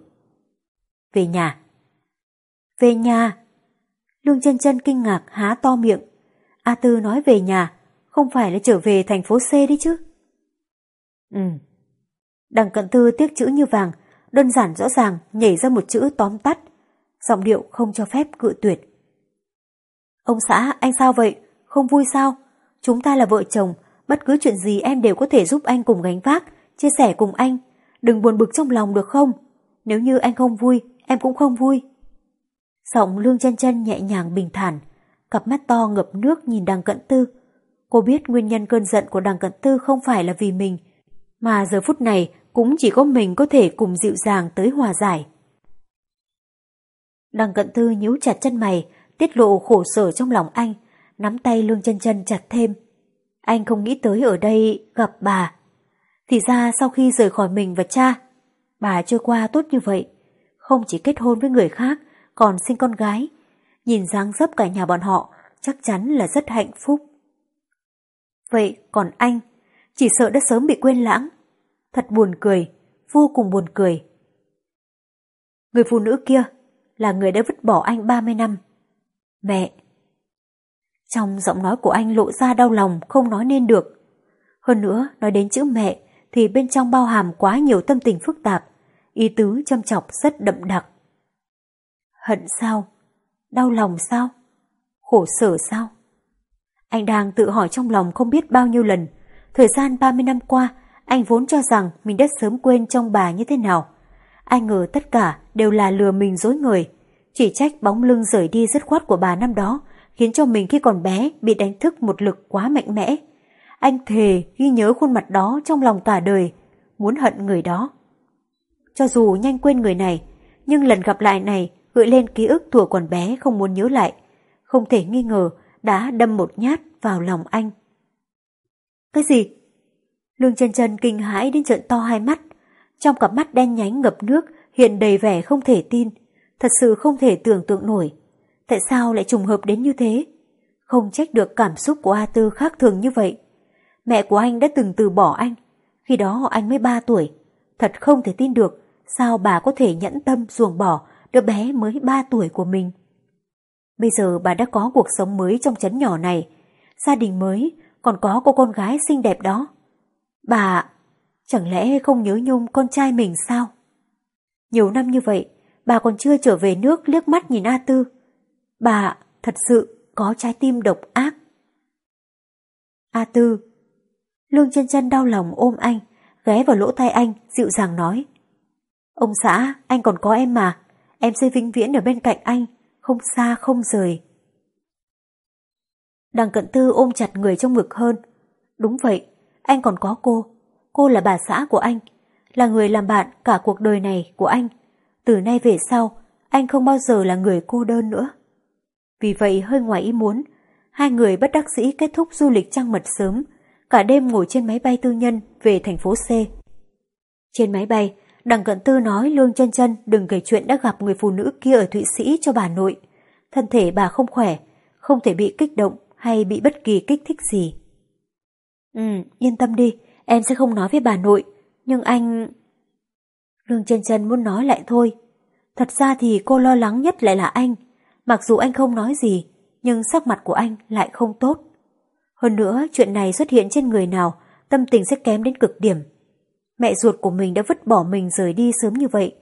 Về nhà. Về nhà. Lương chân chân kinh ngạc há to miệng. A Tư nói về nhà, không phải là trở về thành phố C đi chứ. Ừ. Đằng cận tư tiếc chữ như vàng, đơn giản rõ ràng nhảy ra một chữ tóm tắt, giọng điệu không cho phép cự tuyệt. Ông xã, anh sao vậy? Không vui sao? Chúng ta là vợ chồng, bất cứ chuyện gì em đều có thể giúp anh cùng gánh vác, chia sẻ cùng anh. Đừng buồn bực trong lòng được không? Nếu như anh không vui, em cũng không vui. Giọng lương chân chân nhẹ nhàng bình thản, cặp mắt to ngập nước nhìn đằng cận tư. Cô biết nguyên nhân cơn giận của đằng cận tư không phải là vì mình, mà giờ phút này cũng chỉ có mình có thể cùng dịu dàng tới hòa giải. Đằng cận tư nhíu chặt chân mày, tiết lộ khổ sở trong lòng anh, nắm tay lương chân chân chặt thêm. Anh không nghĩ tới ở đây gặp bà. Thì ra sau khi rời khỏi mình và cha, bà trôi qua tốt như vậy. Không chỉ kết hôn với người khác, còn sinh con gái. Nhìn dáng dấp cả nhà bọn họ, chắc chắn là rất hạnh phúc. Vậy còn anh, chỉ sợ đã sớm bị quên lãng. Thật buồn cười, vô cùng buồn cười. Người phụ nữ kia là người đã vứt bỏ anh 30 năm. Mẹ! Trong giọng nói của anh lộ ra đau lòng không nói nên được. Hơn nữa, nói đến chữ mẹ thì bên trong bao hàm quá nhiều tâm tình phức tạp, ý tứ châm chọc rất đậm đặc. Hận sao? Đau lòng sao? Khổ sở sao? Anh đang tự hỏi trong lòng không biết bao nhiêu lần. Thời gian 30 năm qua, anh vốn cho rằng mình đã sớm quên trong bà như thế nào. Ai ngờ tất cả đều là lừa mình dối người. Chỉ trách bóng lưng rời đi dứt khoát của bà năm đó khiến cho mình khi còn bé bị đánh thức một lực quá mạnh mẽ. Anh thề ghi nhớ khuôn mặt đó trong lòng cả đời, muốn hận người đó. Cho dù nhanh quên người này, nhưng lần gặp lại này gợi lên ký ức thuở còn bé không muốn nhớ lại. Không thể nghi ngờ đã đâm một nhát vào lòng anh. Cái gì? Lương chân chân kinh hãi đến trận to hai mắt. trong cặp mắt đen nhánh ngập nước hiện đầy vẻ không thể tin, thật sự không thể tưởng tượng nổi. Tại sao lại trùng hợp đến như thế? Không trách được cảm xúc của A Tư khác thường như vậy. Mẹ của anh đã từng từ bỏ anh, khi đó anh mới 3 tuổi. Thật không thể tin được sao bà có thể nhẫn tâm ruồng bỏ đứa bé mới 3 tuổi của mình. Bây giờ bà đã có cuộc sống mới trong chấn nhỏ này, gia đình mới, còn có cô con gái xinh đẹp đó. Bà, chẳng lẽ không nhớ nhung con trai mình sao? Nhiều năm như vậy, bà còn chưa trở về nước liếc mắt nhìn A Tư. Bà thật sự có trái tim độc ác. A Tư Lương chân chân đau lòng ôm anh, ghé vào lỗ tai anh, dịu dàng nói. Ông xã, anh còn có em mà, em sẽ vĩnh viễn ở bên cạnh anh, không xa không rời. Đằng cận tư ôm chặt người trong ngực hơn. Đúng vậy, anh còn có cô. Cô là bà xã của anh, là người làm bạn cả cuộc đời này của anh. Từ nay về sau, anh không bao giờ là người cô đơn nữa. Vì vậy hơi ngoài ý muốn, hai người bất đắc dĩ kết thúc du lịch trăng mật sớm, cả đêm ngồi trên máy bay tư nhân về thành phố C. Trên máy bay, Đằng Cận Tư nói Lương chân chân đừng kể chuyện đã gặp người phụ nữ kia ở Thụy Sĩ cho bà nội. Thân thể bà không khỏe, không thể bị kích động hay bị bất kỳ kích thích gì. Ừ, yên tâm đi, em sẽ không nói với bà nội, nhưng anh... Lương chân chân muốn nói lại thôi. Thật ra thì cô lo lắng nhất lại là anh. Mặc dù anh không nói gì, nhưng sắc mặt của anh lại không tốt. Hơn nữa, chuyện này xuất hiện trên người nào, tâm tình sẽ kém đến cực điểm. Mẹ ruột của mình đã vứt bỏ mình rời đi sớm như vậy,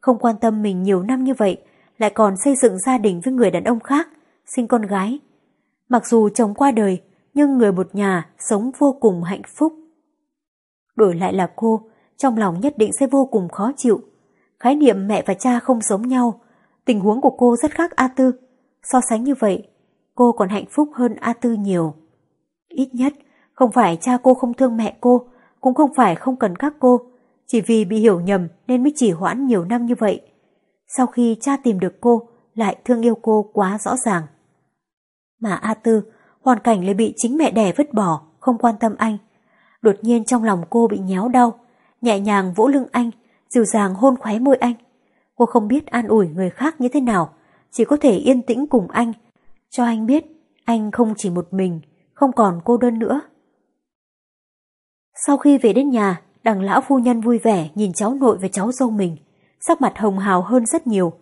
không quan tâm mình nhiều năm như vậy, lại còn xây dựng gia đình với người đàn ông khác, sinh con gái. Mặc dù chồng qua đời, nhưng người một nhà sống vô cùng hạnh phúc. Đổi lại là cô, trong lòng nhất định sẽ vô cùng khó chịu. Khái niệm mẹ và cha không giống nhau, tình huống của cô rất khác A Tư. So sánh như vậy, cô còn hạnh phúc hơn A Tư nhiều. Ít nhất, không phải cha cô không thương mẹ cô, cũng không phải không cần các cô, chỉ vì bị hiểu nhầm nên mới chỉ hoãn nhiều năm như vậy. Sau khi cha tìm được cô, lại thương yêu cô quá rõ ràng. Mà A Tư, hoàn cảnh lại bị chính mẹ đẻ vứt bỏ, không quan tâm anh. Đột nhiên trong lòng cô bị nhéo đau, nhẹ nhàng vỗ lưng anh, dịu dàng hôn khóe môi anh. Cô không biết an ủi người khác như thế nào, chỉ có thể yên tĩnh cùng anh, cho anh biết anh không chỉ một mình, không còn cô đơn nữa. Sau khi về đến nhà, đằng lão phu nhân vui vẻ nhìn cháu nội và cháu dâu mình, sắc mặt hồng hào hơn rất nhiều.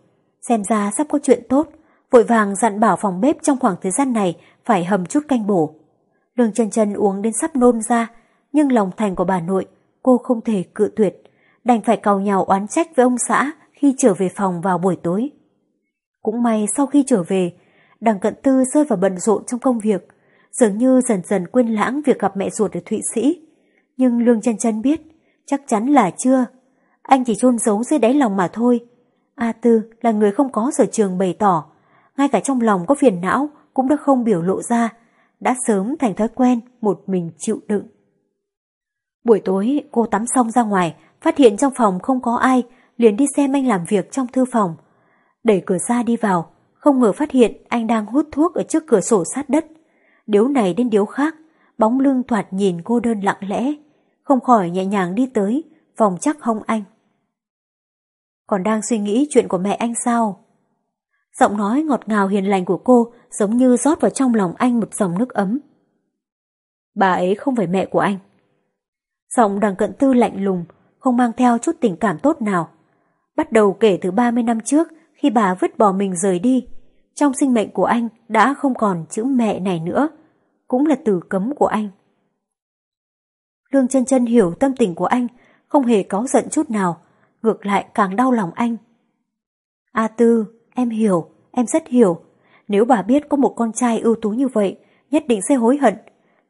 Xem ra sắp có chuyện tốt, vội vàng dặn bảo phòng bếp trong khoảng thời gian này phải hầm chút canh bổ. Lương chân chân uống đến sắp nôn ra, nhưng lòng thành của bà nội, cô không thể cự tuyệt, đành phải cầu nhào oán trách với ông xã khi trở về phòng vào buổi tối. Cũng may sau khi trở về, đằng cận tư rơi vào bận rộn trong công việc, dường như dần dần quên lãng việc gặp mẹ ruột ở Thụy Sĩ. Nhưng Lương chân chân biết, chắc chắn là chưa. Anh chỉ chôn giấu dưới đáy lòng mà thôi. A Tư là người không có sở trường bày tỏ, ngay cả trong lòng có phiền não cũng đã không biểu lộ ra, đã sớm thành thói quen một mình chịu đựng. Buổi tối cô tắm xong ra ngoài, phát hiện trong phòng không có ai, liền đi xem anh làm việc trong thư phòng. Đẩy cửa ra đi vào, không ngờ phát hiện anh đang hút thuốc ở trước cửa sổ sát đất. Điếu này đến điếu khác, bóng lưng thoạt nhìn cô đơn lặng lẽ, không khỏi nhẹ nhàng đi tới, vòng chắc hông anh. Còn đang suy nghĩ chuyện của mẹ anh sao? Giọng nói ngọt ngào hiền lành của cô giống như rót vào trong lòng anh một dòng nước ấm. Bà ấy không phải mẹ của anh. Giọng đằng cận tư lạnh lùng, không mang theo chút tình cảm tốt nào. Bắt đầu kể từ 30 năm trước khi bà vứt bỏ mình rời đi, trong sinh mệnh của anh đã không còn chữ mẹ này nữa, cũng là từ cấm của anh. Lương chân chân hiểu tâm tình của anh, không hề có giận chút nào, ngược lại càng đau lòng anh. A Tư, em hiểu, em rất hiểu. Nếu bà biết có một con trai ưu tú như vậy, nhất định sẽ hối hận.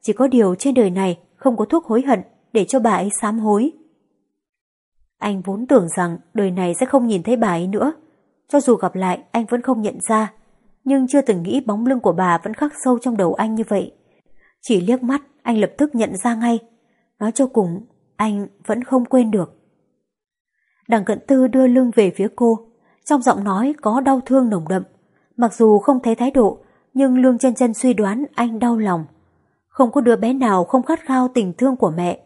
Chỉ có điều trên đời này không có thuốc hối hận để cho bà ấy sám hối. Anh vốn tưởng rằng đời này sẽ không nhìn thấy bà ấy nữa. Cho dù gặp lại anh vẫn không nhận ra, nhưng chưa từng nghĩ bóng lưng của bà vẫn khắc sâu trong đầu anh như vậy. Chỉ liếc mắt anh lập tức nhận ra ngay Nói cho cùng, anh vẫn không quên được. Đằng cận tư đưa lưng về phía cô, trong giọng nói có đau thương nồng đậm. Mặc dù không thấy thái độ, nhưng Lương chân chân suy đoán anh đau lòng. Không có đứa bé nào không khát khao tình thương của mẹ.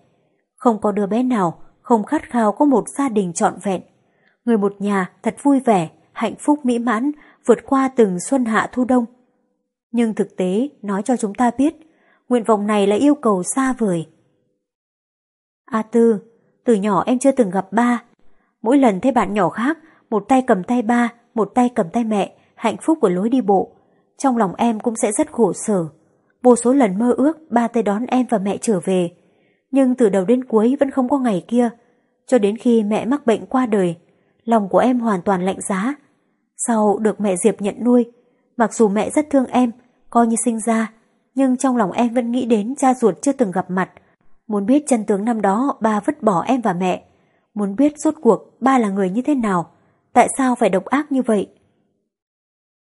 Không có đứa bé nào không khát khao có một gia đình trọn vẹn. Người một nhà thật vui vẻ, hạnh phúc mỹ mãn, vượt qua từng xuân hạ thu đông. Nhưng thực tế nói cho chúng ta biết, nguyện vọng này là yêu cầu xa vời. A Tư, từ nhỏ em chưa từng gặp ba. Mỗi lần thấy bạn nhỏ khác, một tay cầm tay ba, một tay cầm tay mẹ, hạnh phúc của lối đi bộ. Trong lòng em cũng sẽ rất khổ sở. Vô số lần mơ ước ba tới đón em và mẹ trở về. Nhưng từ đầu đến cuối vẫn không có ngày kia. Cho đến khi mẹ mắc bệnh qua đời, lòng của em hoàn toàn lạnh giá. Sau được mẹ Diệp nhận nuôi, mặc dù mẹ rất thương em, coi như sinh ra, nhưng trong lòng em vẫn nghĩ đến cha ruột chưa từng gặp mặt. Muốn biết chân tướng năm đó ba vứt bỏ em và mẹ. Muốn biết rốt cuộc ba là người như thế nào, tại sao phải độc ác như vậy.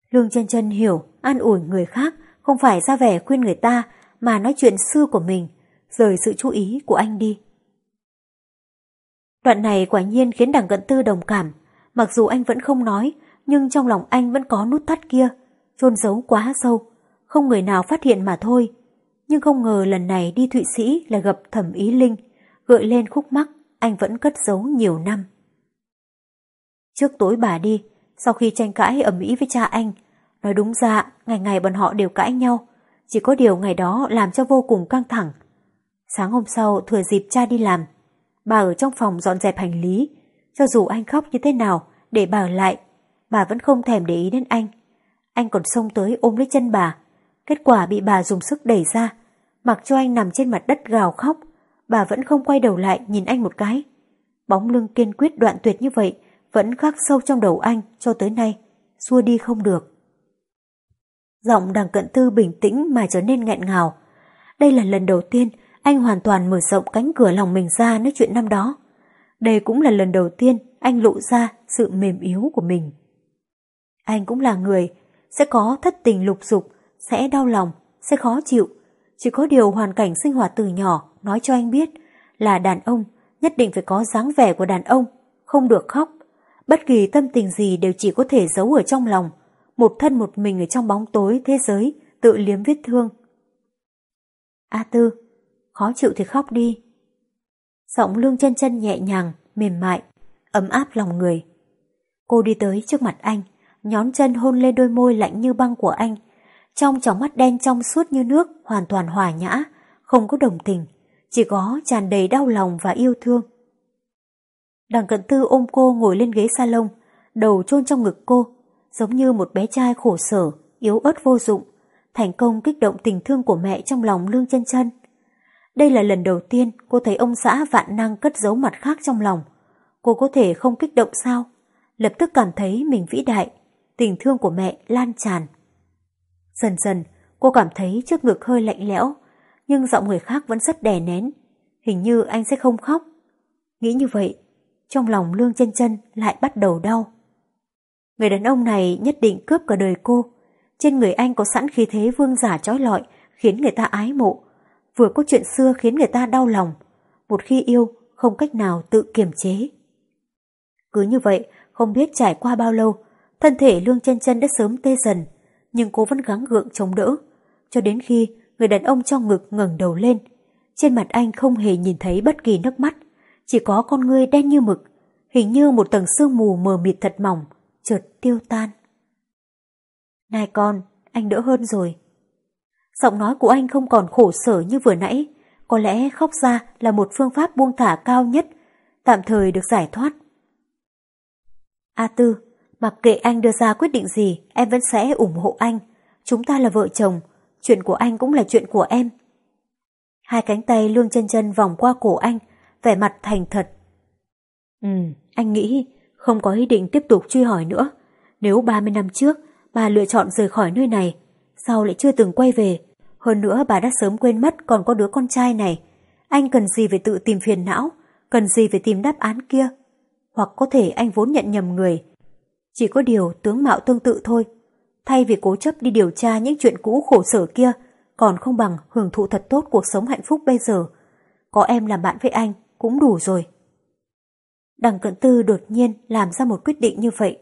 Lương chân chân hiểu, an ủi người khác, không phải ra vẻ khuyên người ta, mà nói chuyện xưa của mình, rời sự chú ý của anh đi. Đoạn này quả nhiên khiến đảng cận tư đồng cảm, mặc dù anh vẫn không nói, nhưng trong lòng anh vẫn có nút thắt kia, chôn giấu quá sâu, không người nào phát hiện mà thôi. Nhưng không ngờ lần này đi Thụy Sĩ là gặp thẩm ý linh, gợi lên khúc mắc anh vẫn cất giấu nhiều năm. Trước tối bà đi, sau khi tranh cãi ầm ĩ với cha anh, nói đúng ra ngày ngày bọn họ đều cãi nhau, chỉ có điều ngày đó làm cho vô cùng căng thẳng. Sáng hôm sau thừa dịp cha đi làm, bà ở trong phòng dọn dẹp hành lý, cho dù anh khóc như thế nào để bà ở lại, bà vẫn không thèm để ý đến anh. Anh còn xông tới ôm lấy chân bà, kết quả bị bà dùng sức đẩy ra, mặc cho anh nằm trên mặt đất gào khóc, bà vẫn không quay đầu lại nhìn anh một cái. Bóng lưng kiên quyết đoạn tuyệt như vậy vẫn khắc sâu trong đầu anh cho tới nay, xua đi không được. Giọng đằng cận tư bình tĩnh mà trở nên nghẹn ngào. Đây là lần đầu tiên anh hoàn toàn mở rộng cánh cửa lòng mình ra nói chuyện năm đó. Đây cũng là lần đầu tiên anh lộ ra sự mềm yếu của mình. Anh cũng là người, sẽ có thất tình lục dục, sẽ đau lòng, sẽ khó chịu. Chỉ có điều hoàn cảnh sinh hoạt từ nhỏ nói cho anh biết là đàn ông nhất định phải có dáng vẻ của đàn ông, không được khóc. Bất kỳ tâm tình gì đều chỉ có thể giấu ở trong lòng, một thân một mình ở trong bóng tối thế giới, tự liếm vết thương. A Tư, khó chịu thì khóc đi. Giọng lương chân chân nhẹ nhàng, mềm mại, ấm áp lòng người. Cô đi tới trước mặt anh, nhón chân hôn lên đôi môi lạnh như băng của anh. Trong tròng mắt đen trong suốt như nước, hoàn toàn hòa nhã, không có đồng tình, chỉ có tràn đầy đau lòng và yêu thương. Đằng cận tư ôm cô ngồi lên ghế salon, đầu chôn trong ngực cô, giống như một bé trai khổ sở, yếu ớt vô dụng, thành công kích động tình thương của mẹ trong lòng lương chân chân. Đây là lần đầu tiên cô thấy ông xã vạn năng cất giấu mặt khác trong lòng. Cô có thể không kích động sao? Lập tức cảm thấy mình vĩ đại, tình thương của mẹ lan tràn. Dần dần, cô cảm thấy trước ngực hơi lạnh lẽo, nhưng giọng người khác vẫn rất đè nén. Hình như anh sẽ không khóc. Nghĩ như vậy, trong lòng Lương chân chân lại bắt đầu đau. Người đàn ông này nhất định cướp cả đời cô. Trên người anh có sẵn khí thế vương giả trói lọi, khiến người ta ái mộ. Vừa có chuyện xưa khiến người ta đau lòng. Một khi yêu, không cách nào tự kiềm chế. Cứ như vậy, không biết trải qua bao lâu, thân thể Lương chân chân đã sớm tê dần, nhưng cô vẫn gắng gượng chống đỡ. Cho đến khi người đàn ông trong ngực ngẩng đầu lên, trên mặt anh không hề nhìn thấy bất kỳ nước mắt, chỉ có con ngươi đen như mực, hình như một tầng sương mù mờ mịt thật mỏng, chợt tiêu tan. Này con, anh đỡ hơn rồi. Giọng nói của anh không còn khổ sở như vừa nãy, có lẽ khóc ra là một phương pháp buông thả cao nhất, tạm thời được giải thoát. A Tư, mặc kệ anh đưa ra quyết định gì, em vẫn sẽ ủng hộ anh. Chúng ta là vợ chồng, chuyện của anh cũng là chuyện của em. Hai cánh tay lương chân chân vòng qua cổ anh, vẻ mặt thành thật. Ừ, anh nghĩ không có ý định tiếp tục truy hỏi nữa. Nếu 30 năm trước bà lựa chọn rời khỏi nơi này, sau lại chưa từng quay về? Hơn nữa bà đã sớm quên mất còn có đứa con trai này. Anh cần gì phải tự tìm phiền não, cần gì phải tìm đáp án kia. Hoặc có thể anh vốn nhận nhầm người. Chỉ có điều tướng mạo tương tự thôi. Thay vì cố chấp đi điều tra những chuyện cũ khổ sở kia, còn không bằng hưởng thụ thật tốt cuộc sống hạnh phúc bây giờ. Có em làm bạn với anh cũng đủ rồi. Đằng cận tư đột nhiên làm ra một quyết định như vậy.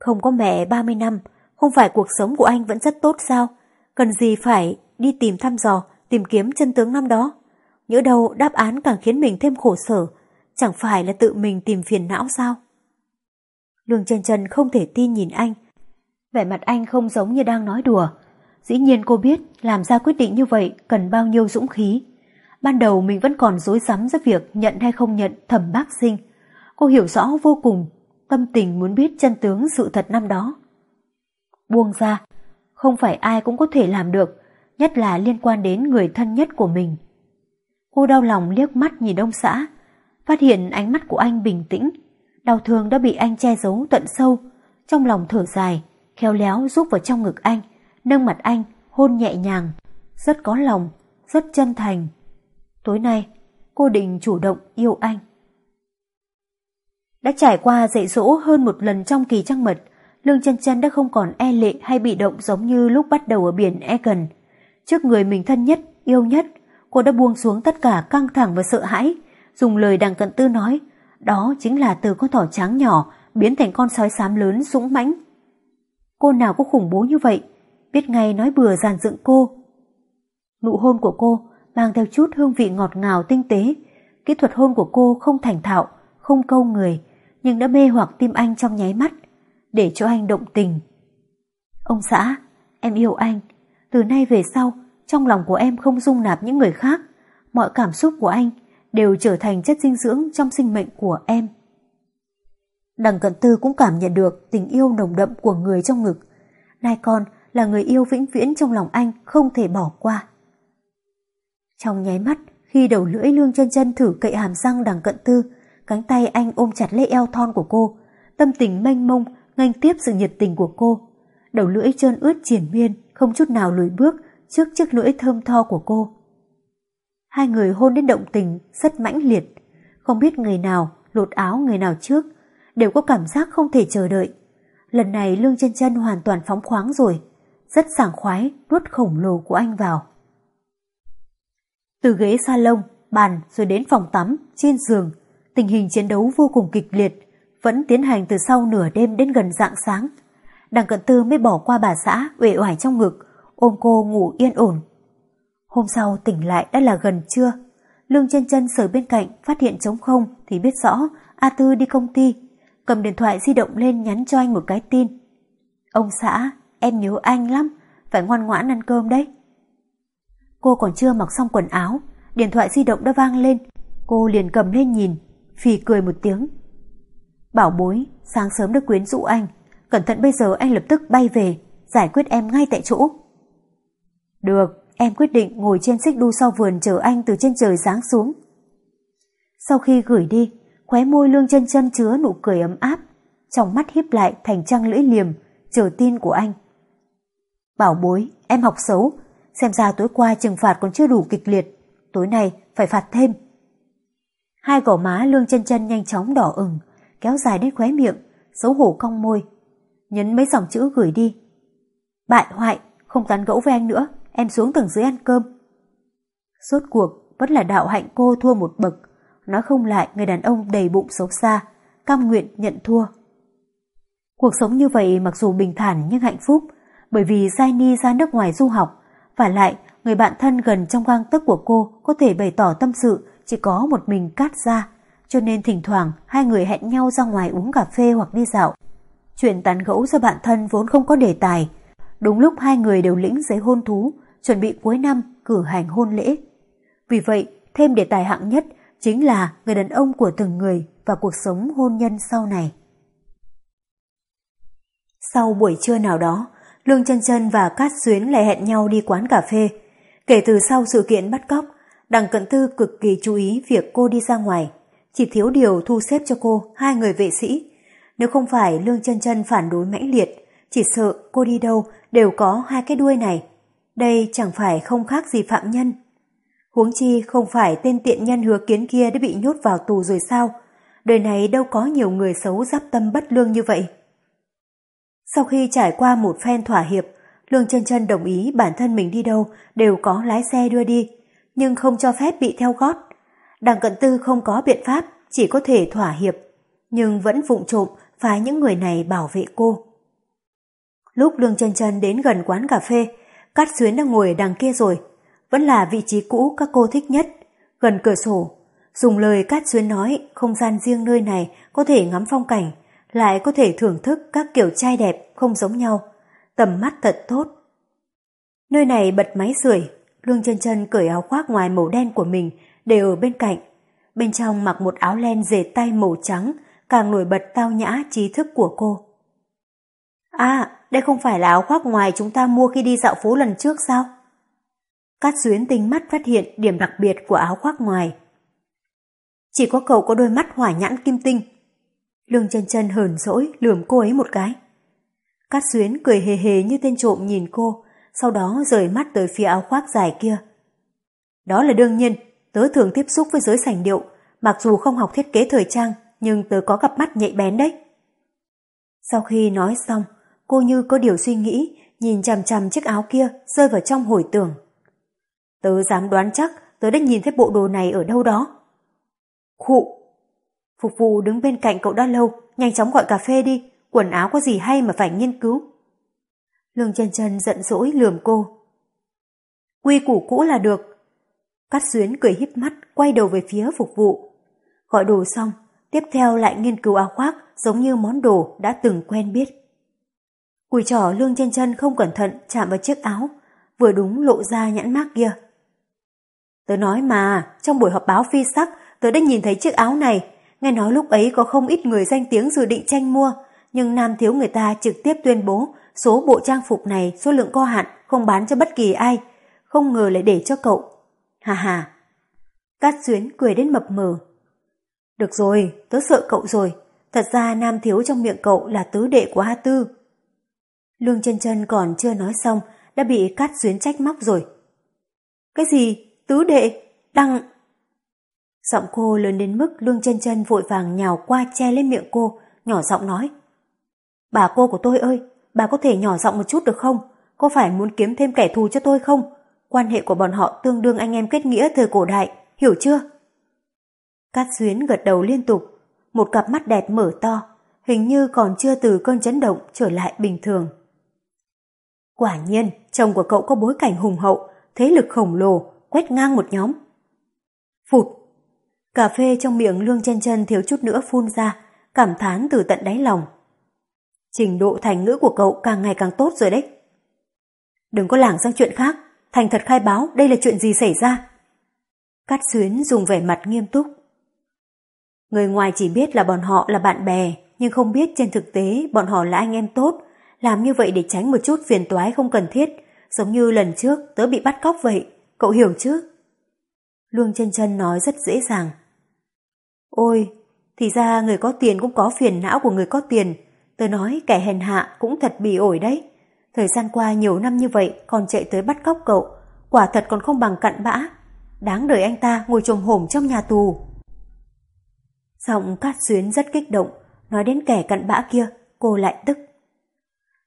Không có mẹ 30 năm, không phải cuộc sống của anh vẫn rất tốt sao? Cần gì phải đi tìm thăm dò, tìm kiếm chân tướng năm đó? Nhỡ đâu đáp án càng khiến mình thêm khổ sở, chẳng phải là tự mình tìm phiền não sao? Lương chân chân không thể tin nhìn anh. Vẻ mặt anh không giống như đang nói đùa. Dĩ nhiên cô biết làm ra quyết định như vậy cần bao nhiêu dũng khí. Ban đầu mình vẫn còn dối rắm giữa việc nhận hay không nhận thẩm bác sinh. Cô hiểu rõ vô cùng, tâm tình muốn biết chân tướng sự thật năm đó. Buông ra, không phải ai cũng có thể làm được, nhất là liên quan đến người thân nhất của mình. Cô đau lòng liếc mắt nhìn ông xã, phát hiện ánh mắt của anh bình tĩnh, đau thương đã bị anh che giấu tận sâu, trong lòng thở dài, khéo léo rút vào trong ngực anh, nâng mặt anh, hôn nhẹ nhàng, rất có lòng, rất chân thành. Tối nay, cô định chủ động yêu anh. Đã trải qua dạy dỗ hơn một lần trong kỳ trăng mật, Lương chân chân đã không còn e lệ hay bị động giống như lúc bắt đầu ở biển Egan. Trước người mình thân nhất, yêu nhất, cô đã buông xuống tất cả căng thẳng và sợ hãi, dùng lời đằng cận tư nói, đó chính là từ con thỏ trắng nhỏ biến thành con sói xám lớn dũng mãnh. Cô nào có khủng bố như vậy, biết ngay nói bừa giàn dựng cô. Nụ hôn của cô mang theo chút hương vị ngọt ngào tinh tế, kỹ thuật hôn của cô không thành thạo, không câu người, nhưng đã mê hoặc tim anh trong nháy mắt, để cho anh động tình. Ông xã, em yêu anh, từ nay về sau, trong lòng của em không dung nạp những người khác, mọi cảm xúc của anh đều trở thành chất dinh dưỡng trong sinh mệnh của em. Đằng cận tư cũng cảm nhận được tình yêu nồng đậm của người trong ngực. Nai con là người yêu vĩnh viễn trong lòng anh không thể bỏ qua. Trong nháy mắt, khi đầu lưỡi lương chân chân thử cậy hàm răng đằng cận tư, cánh tay anh ôm chặt lấy eo thon của cô, tâm tình mênh mông, nghênh tiếp sự nhiệt tình của cô. Đầu lưỡi trơn ướt triển miên, không chút nào lùi bước trước chiếc lưỡi thơm tho của cô. Hai người hôn đến động tình, rất mãnh liệt. Không biết người nào lột áo người nào trước, đều có cảm giác không thể chờ đợi. Lần này Lương chân chân hoàn toàn phóng khoáng rồi, rất sảng khoái nuốt khổng lồ của anh vào. Từ ghế salon, bàn rồi đến phòng tắm, trên giường, tình hình chiến đấu vô cùng kịch liệt, vẫn tiến hành từ sau nửa đêm đến gần rạng sáng. Đằng cận tư mới bỏ qua bà xã uể oải trong ngực, ôm cô ngủ yên ổn. Hôm sau tỉnh lại đã là gần trưa. Lương chân chân sờ bên cạnh phát hiện trống không thì biết rõ A Tư đi công ty. Cầm điện thoại di động lên nhắn cho anh một cái tin. Ông xã, em nhớ anh lắm, phải ngoan ngoãn ăn cơm đấy. Cô còn chưa mặc xong quần áo, điện thoại di động đã vang lên. Cô liền cầm lên nhìn, phì cười một tiếng. Bảo bối, sáng sớm đã quyến rũ anh, cẩn thận bây giờ anh lập tức bay về, giải quyết em ngay tại chỗ. Được, em quyết định ngồi trên xích đu sau vườn chờ anh từ trên trời giáng xuống. Sau khi gửi đi, khóe môi lương chân chân chứa nụ cười ấm áp, trong mắt híp lại thành trăng lưỡi liềm, chờ tin của anh. Bảo bối, em học xấu, xem ra tối qua trừng phạt còn chưa đủ kịch liệt, tối nay phải phạt thêm. Hai gò má lương chân chân nhanh chóng đỏ ửng, kéo dài đến khóe miệng, xấu hổ cong môi. Nhấn mấy dòng chữ gửi đi. Bại hoại, không tán gẫu với anh nữa, em xuống tầng dưới ăn cơm. Suốt cuộc, vẫn là đạo hạnh cô thua một bậc, nói không lại người đàn ông đầy bụng xấu xa, cam nguyện nhận thua. Cuộc sống như vậy mặc dù bình thản nhưng hạnh phúc, bởi vì Giai Ni ra nước ngoài du học, và lại người bạn thân gần trong gang tấc của cô có thể bày tỏ tâm sự chỉ có một mình cát ra, cho nên thỉnh thoảng hai người hẹn nhau ra ngoài uống cà phê hoặc đi dạo. Chuyện tán gẫu do bạn thân vốn không có đề tài. Đúng lúc hai người đều lĩnh giấy hôn thú, chuẩn bị cuối năm cử hành hôn lễ. Vì vậy, thêm đề tài hạng nhất chính là người đàn ông của từng người và cuộc sống hôn nhân sau này. Sau buổi trưa nào đó, Lương chân chân và Cát Xuyến lại hẹn nhau đi quán cà phê. Kể từ sau sự kiện bắt cóc, đằng cận tư cực kỳ chú ý việc cô đi ra ngoài chỉ thiếu điều thu xếp cho cô hai người vệ sĩ. Nếu không phải Lương chân chân phản đối mãnh liệt, chỉ sợ cô đi đâu đều có hai cái đuôi này. Đây chẳng phải không khác gì phạm nhân. Huống chi không phải tên tiện nhân hứa kiến kia đã bị nhốt vào tù rồi sao? Đời này đâu có nhiều người xấu giáp tâm bất lương như vậy. Sau khi trải qua một phen thỏa hiệp, Lương chân chân đồng ý bản thân mình đi đâu đều có lái xe đưa đi, nhưng không cho phép bị theo gót. Đằng cận tư không có biện pháp, chỉ có thể thỏa hiệp, nhưng vẫn vụng trộm phái những người này bảo vệ cô. Lúc Lương chân chân đến gần quán cà phê, Cát Xuyến đang ngồi đằng kia rồi, vẫn là vị trí cũ các cô thích nhất, gần cửa sổ. Dùng lời Cát Xuyến nói, không gian riêng nơi này có thể ngắm phong cảnh, lại có thể thưởng thức các kiểu trai đẹp không giống nhau. Tầm mắt thật tốt. Nơi này bật máy sưởi, Lương chân chân cởi áo khoác ngoài màu đen của mình để ở bên cạnh. Bên trong mặc một áo len dệt tay màu trắng, càng nổi bật tao nhã trí thức của cô. À, đây không phải là áo khoác ngoài chúng ta mua khi đi dạo phố lần trước sao? Cát Xuyến tinh mắt phát hiện điểm đặc biệt của áo khoác ngoài. Chỉ có cậu có đôi mắt hỏa nhãn kim tinh. Lương chân chân hờn dỗi lườm cô ấy một cái. Cát Xuyến cười hề hề như tên trộm nhìn cô, sau đó rời mắt tới phía áo khoác dài kia. Đó là đương nhiên, tớ thường tiếp xúc với giới sảnh điệu, mặc dù không học thiết kế thời trang, nhưng tớ có cặp mắt nhạy bén đấy. Sau khi nói xong, cô như có điều suy nghĩ, nhìn chằm chằm chiếc áo kia rơi vào trong hồi tưởng. Tớ dám đoán chắc tớ đã nhìn thấy bộ đồ này ở đâu đó. Khụ! Phục vụ đứng bên cạnh cậu đã lâu, nhanh chóng gọi cà phê đi, quần áo có gì hay mà phải nghiên cứu. Lương chân chân giận dỗi lườm cô. Quy củ cũ là được. Cát xuyến cười híp mắt, quay đầu về phía phục vụ. Gọi đồ xong, tiếp theo lại nghiên cứu áo khoác giống như món đồ đã từng quen biết. Cùi trỏ lương trên chân không cẩn thận chạm vào chiếc áo, vừa đúng lộ ra nhãn mác kia. Tớ nói mà, trong buổi họp báo phi sắc, tớ đã nhìn thấy chiếc áo này, nghe nói lúc ấy có không ít người danh tiếng dự định tranh mua, nhưng nam thiếu người ta trực tiếp tuyên bố số bộ trang phục này số lượng co hạn, không bán cho bất kỳ ai, không ngờ lại để cho cậu. Hà hà. Cát xuyến cười đến mập mờ. Được rồi, tớ sợ cậu rồi, thật ra nam thiếu trong miệng cậu là tứ đệ của A Tư. Lương chân chân còn chưa nói xong, đã bị Cát xuyến trách móc rồi. Cái gì? Tứ đệ? Đăng... Giọng cô lớn đến mức lương chân chân vội vàng nhào qua che lên miệng cô, nhỏ giọng nói. Bà cô của tôi ơi, bà có thể nhỏ giọng một chút được không? Có phải muốn kiếm thêm kẻ thù cho tôi không? Quan hệ của bọn họ tương đương anh em kết nghĩa thời cổ đại, hiểu chưa? Cát Xuyến gật đầu liên tục, một cặp mắt đẹp mở to, hình như còn chưa từ cơn chấn động trở lại bình thường. Quả nhiên, chồng của cậu có bối cảnh hùng hậu, thế lực khổng lồ, quét ngang một nhóm. Phụt! Cà phê trong miệng lương chân chân thiếu chút nữa phun ra, cảm thán từ tận đáy lòng. Trình độ thành ngữ của cậu càng ngày càng tốt rồi đấy. Đừng có lảng sang chuyện khác, thành thật khai báo đây là chuyện gì xảy ra. Cát Xuyến dùng vẻ mặt nghiêm túc. Người ngoài chỉ biết là bọn họ là bạn bè, nhưng không biết trên thực tế bọn họ là anh em tốt, làm như vậy để tránh một chút phiền toái không cần thiết, giống như lần trước tớ bị bắt cóc vậy, cậu hiểu chứ? Lương chân chân nói rất dễ dàng. Ôi, thì ra người có tiền cũng có phiền não của người có tiền, Tớ nói kẻ hèn hạ cũng thật bỉ ổi đấy. Thời gian qua nhiều năm như vậy còn chạy tới bắt cóc cậu, quả thật còn không bằng cặn bã. Đáng đời anh ta ngồi trồm hổm trong nhà tù. Giọng Cát Xuyến rất kích động, nói đến kẻ cặn bã kia, cô lại tức.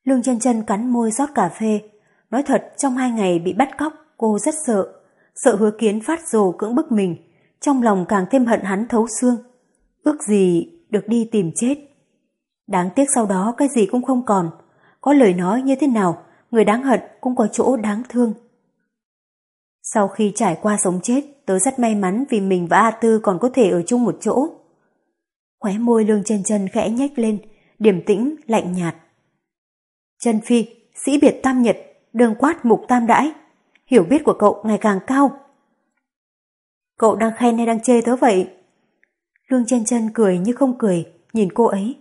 Lương chân chân cắn môi rót cà phê. Nói thật, trong hai ngày bị bắt cóc, cô rất sợ. Sợ hứa kiến phát rồ cưỡng bức mình, trong lòng càng thêm hận hắn thấu xương. Ước gì được đi tìm chết. Đáng tiếc sau đó cái gì cũng không còn. Có lời nói như thế nào, người đáng hận cũng có chỗ đáng thương. Sau khi trải qua sống chết, tớ rất may mắn vì mình và A Tư còn có thể ở chung một chỗ. Khóe môi lương chân chân khẽ nhếch lên, điềm tĩnh, lạnh nhạt. Chân Phi, sĩ biệt tam nhật, đường quát mục tam đãi. Hiểu biết của cậu ngày càng cao. Cậu đang khen hay đang chê tớ vậy? Lương chân chân cười như không cười, nhìn cô ấy.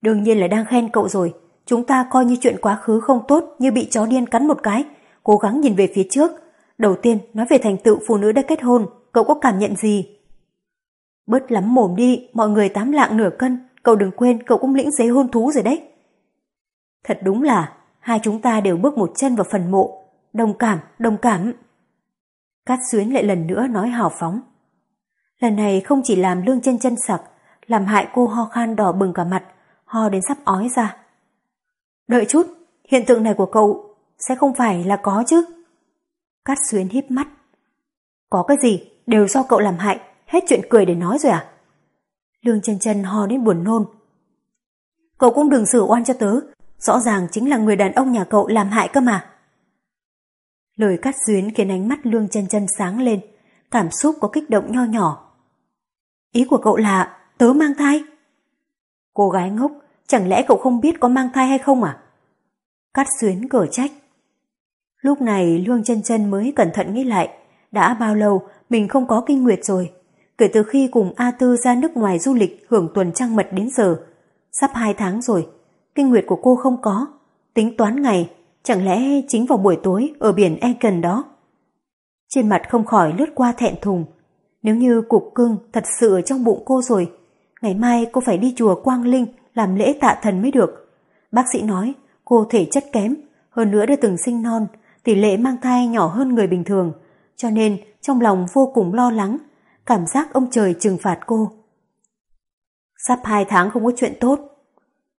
Đương nhiên là đang khen cậu rồi. Chúng ta coi như chuyện quá khứ không tốt như bị chó điên cắn một cái. Cố gắng nhìn về phía trước. Đầu tiên, nói về thành tựu phụ nữ đã kết hôn. Cậu có cảm nhận gì? Bớt lắm mồm đi, mọi người tám lạng nửa cân. Cậu đừng quên cậu cũng lĩnh giấy hôn thú rồi đấy. Thật đúng là hai chúng ta đều bước một chân vào phần mộ. Đồng cảm, đồng cảm. Cát Xuyến lại lần nữa nói hào phóng. Lần này không chỉ làm lương chân chân sặc, làm hại cô ho khan đỏ bừng cả mặt, ho đến sắp ói ra. Đợi chút, hiện tượng này của cậu sẽ không phải là có chứ? Cát xuyến híp mắt. Có cái gì, đều do cậu làm hại, hết chuyện cười để nói rồi à? Lương chân chân ho đến buồn nôn. Cậu cũng đừng xử oan cho tớ, rõ ràng chính là người đàn ông nhà cậu làm hại cơ mà. Lời cắt xuyến khiến ánh mắt lương chân chân sáng lên, cảm xúc có kích động nho nhỏ. Ý của cậu là tớ mang thai? Cô gái ngốc, chẳng lẽ cậu không biết có mang thai hay không à? Cắt xuyến cửa trách. Lúc này Lương chân chân mới cẩn thận nghĩ lại, đã bao lâu mình không có kinh nguyệt rồi. Kể từ khi cùng A Tư ra nước ngoài du lịch hưởng tuần trăng mật đến giờ, sắp hai tháng rồi, kinh nguyệt của cô không có. Tính toán ngày, chẳng lẽ chính vào buổi tối ở biển Eken đó? Trên mặt không khỏi lướt qua thẹn thùng. Nếu như cục cưng thật sự ở trong bụng cô rồi, ngày mai cô phải đi chùa Quang Linh làm lễ tạ thần mới được. Bác sĩ nói cô thể chất kém, hơn nữa đã từng sinh non, tỷ lệ mang thai nhỏ hơn người bình thường, cho nên trong lòng vô cùng lo lắng, cảm giác ông trời trừng phạt cô. Sắp hai tháng không có chuyện tốt.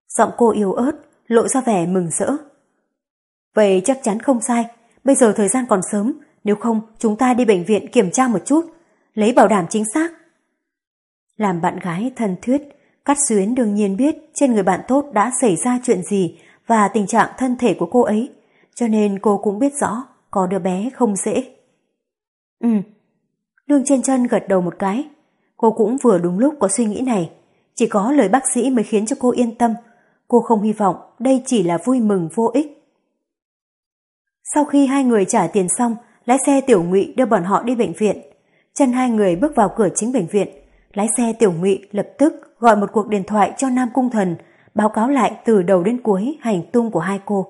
Giọng cô yếu ớt, lộ ra vẻ mừng rỡ. Vậy chắc chắn không sai, bây giờ thời gian còn sớm, nếu không chúng ta đi bệnh viện kiểm tra một chút, lấy bảo đảm chính xác. Làm bạn gái thân thuyết, Cát Xuyến đương nhiên biết trên người bạn tốt đã xảy ra chuyện gì và tình trạng thân thể của cô ấy, cho nên cô cũng biết rõ có đứa bé không dễ. Ừ, Lương trên chân gật đầu một cái. Cô cũng vừa đúng lúc có suy nghĩ này. Chỉ có lời bác sĩ mới khiến cho cô yên tâm. Cô không hy vọng đây chỉ là vui mừng vô ích. Sau khi hai người trả tiền xong, lái xe tiểu ngụy đưa bọn họ đi bệnh viện. Chân hai người bước vào cửa chính bệnh viện. Lái xe tiểu ngụy lập tức gọi một cuộc điện thoại cho Nam Cung Thần, báo cáo lại từ đầu đến cuối hành tung của hai cô.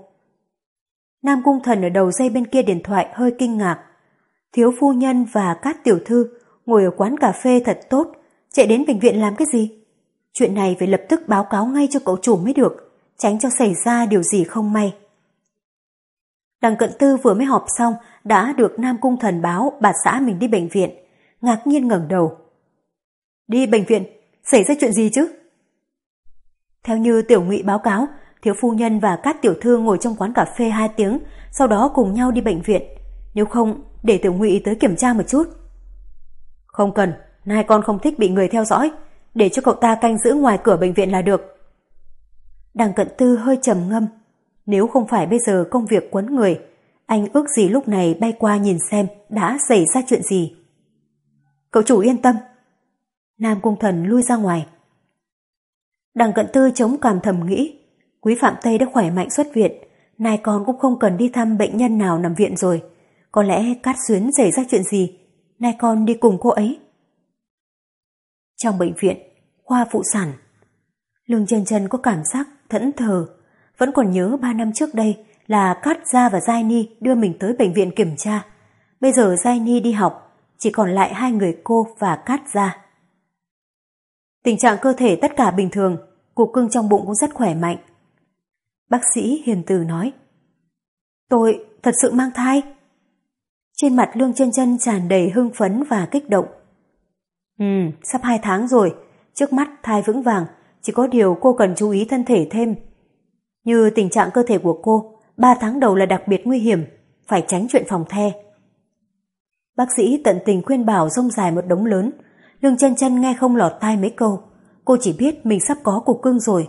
Nam Cung Thần ở đầu dây bên kia điện thoại hơi kinh ngạc. Thiếu phu nhân và các tiểu thư ngồi ở quán cà phê thật tốt, chạy đến bệnh viện làm cái gì? Chuyện này phải lập tức báo cáo ngay cho cậu chủ mới được, tránh cho xảy ra điều gì không may. Đằng cận tư vừa mới họp xong đã được Nam Cung Thần báo bà xã mình đi bệnh viện, ngạc nhiên ngẩng đầu. Đi bệnh viện, xảy ra chuyện gì chứ? Theo như tiểu ngụy báo cáo, thiếu phu nhân và các tiểu thư ngồi trong quán cà phê hai tiếng, sau đó cùng nhau đi bệnh viện. Nếu không, để tiểu ngụy tới kiểm tra một chút. Không cần, nay con không thích bị người theo dõi, để cho cậu ta canh giữ ngoài cửa bệnh viện là được. Đằng cận tư hơi trầm ngâm, nếu không phải bây giờ công việc quấn người, anh ước gì lúc này bay qua nhìn xem đã xảy ra chuyện gì. Cậu chủ yên tâm. Nam Cung Thần lui ra ngoài. Đằng cận tư chống cảm thầm nghĩ, quý Phạm Tây đã khỏe mạnh xuất viện, nay con cũng không cần đi thăm bệnh nhân nào nằm viện rồi. Có lẽ Cát Xuyến xảy ra chuyện gì, nay con đi cùng cô ấy. Trong bệnh viện, khoa phụ sản, Lương chân chân có cảm giác thẫn thờ, vẫn còn nhớ ba năm trước đây là Cát Gia và Giai Ni đưa mình tới bệnh viện kiểm tra. Bây giờ Giai Ni đi học, chỉ còn lại hai người cô và Cát Gia. Tình trạng cơ thể tất cả bình thường, cục cưng trong bụng cũng rất khỏe mạnh. Bác sĩ hiền từ nói, Tôi thật sự mang thai. Trên mặt Lương chân chân tràn đầy hưng phấn và kích động. Ừ, sắp hai tháng rồi, trước mắt thai vững vàng, chỉ có điều cô cần chú ý thân thể thêm. Như tình trạng cơ thể của cô, ba tháng đầu là đặc biệt nguy hiểm, phải tránh chuyện phòng the. Bác sĩ tận tình khuyên bảo rông dài một đống lớn, Lương chân chân nghe không lọt tai mấy câu, cô chỉ biết mình sắp có cục cưng rồi,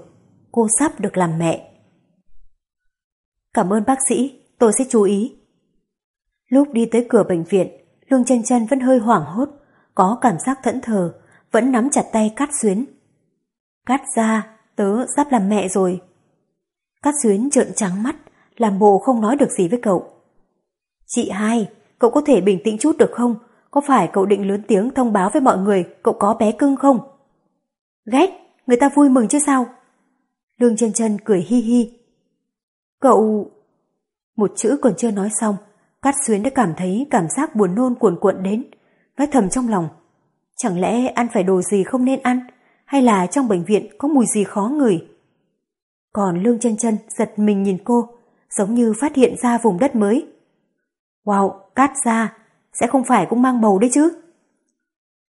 cô sắp được làm mẹ. Cảm ơn bác sĩ, tôi sẽ chú ý. Lúc đi tới cửa bệnh viện, Lương chân chân vẫn hơi hoảng hốt, có cảm giác thẫn thờ, vẫn nắm chặt tay Cát Xuyến. Cát ra, tớ sắp làm mẹ rồi. Cát Xuyến trợn trắng mắt, làm bộ không nói được gì với cậu. Chị hai, cậu có thể bình tĩnh chút được không? Có phải cậu định lớn tiếng thông báo với mọi người cậu có bé cưng không? Ghét, người ta vui mừng chứ sao? Lương chân chân cười hi hi. Cậu... Một chữ còn chưa nói xong, Cát Xuyến đã cảm thấy cảm giác buồn nôn cuồn cuộn đến, nói thầm trong lòng. Chẳng lẽ ăn phải đồ gì không nên ăn, hay là trong bệnh viện có mùi gì khó ngửi? Còn Lương chân chân giật mình nhìn cô, giống như phát hiện ra vùng đất mới. Wow, Cát ra, sẽ không phải cũng mang bầu đấy chứ?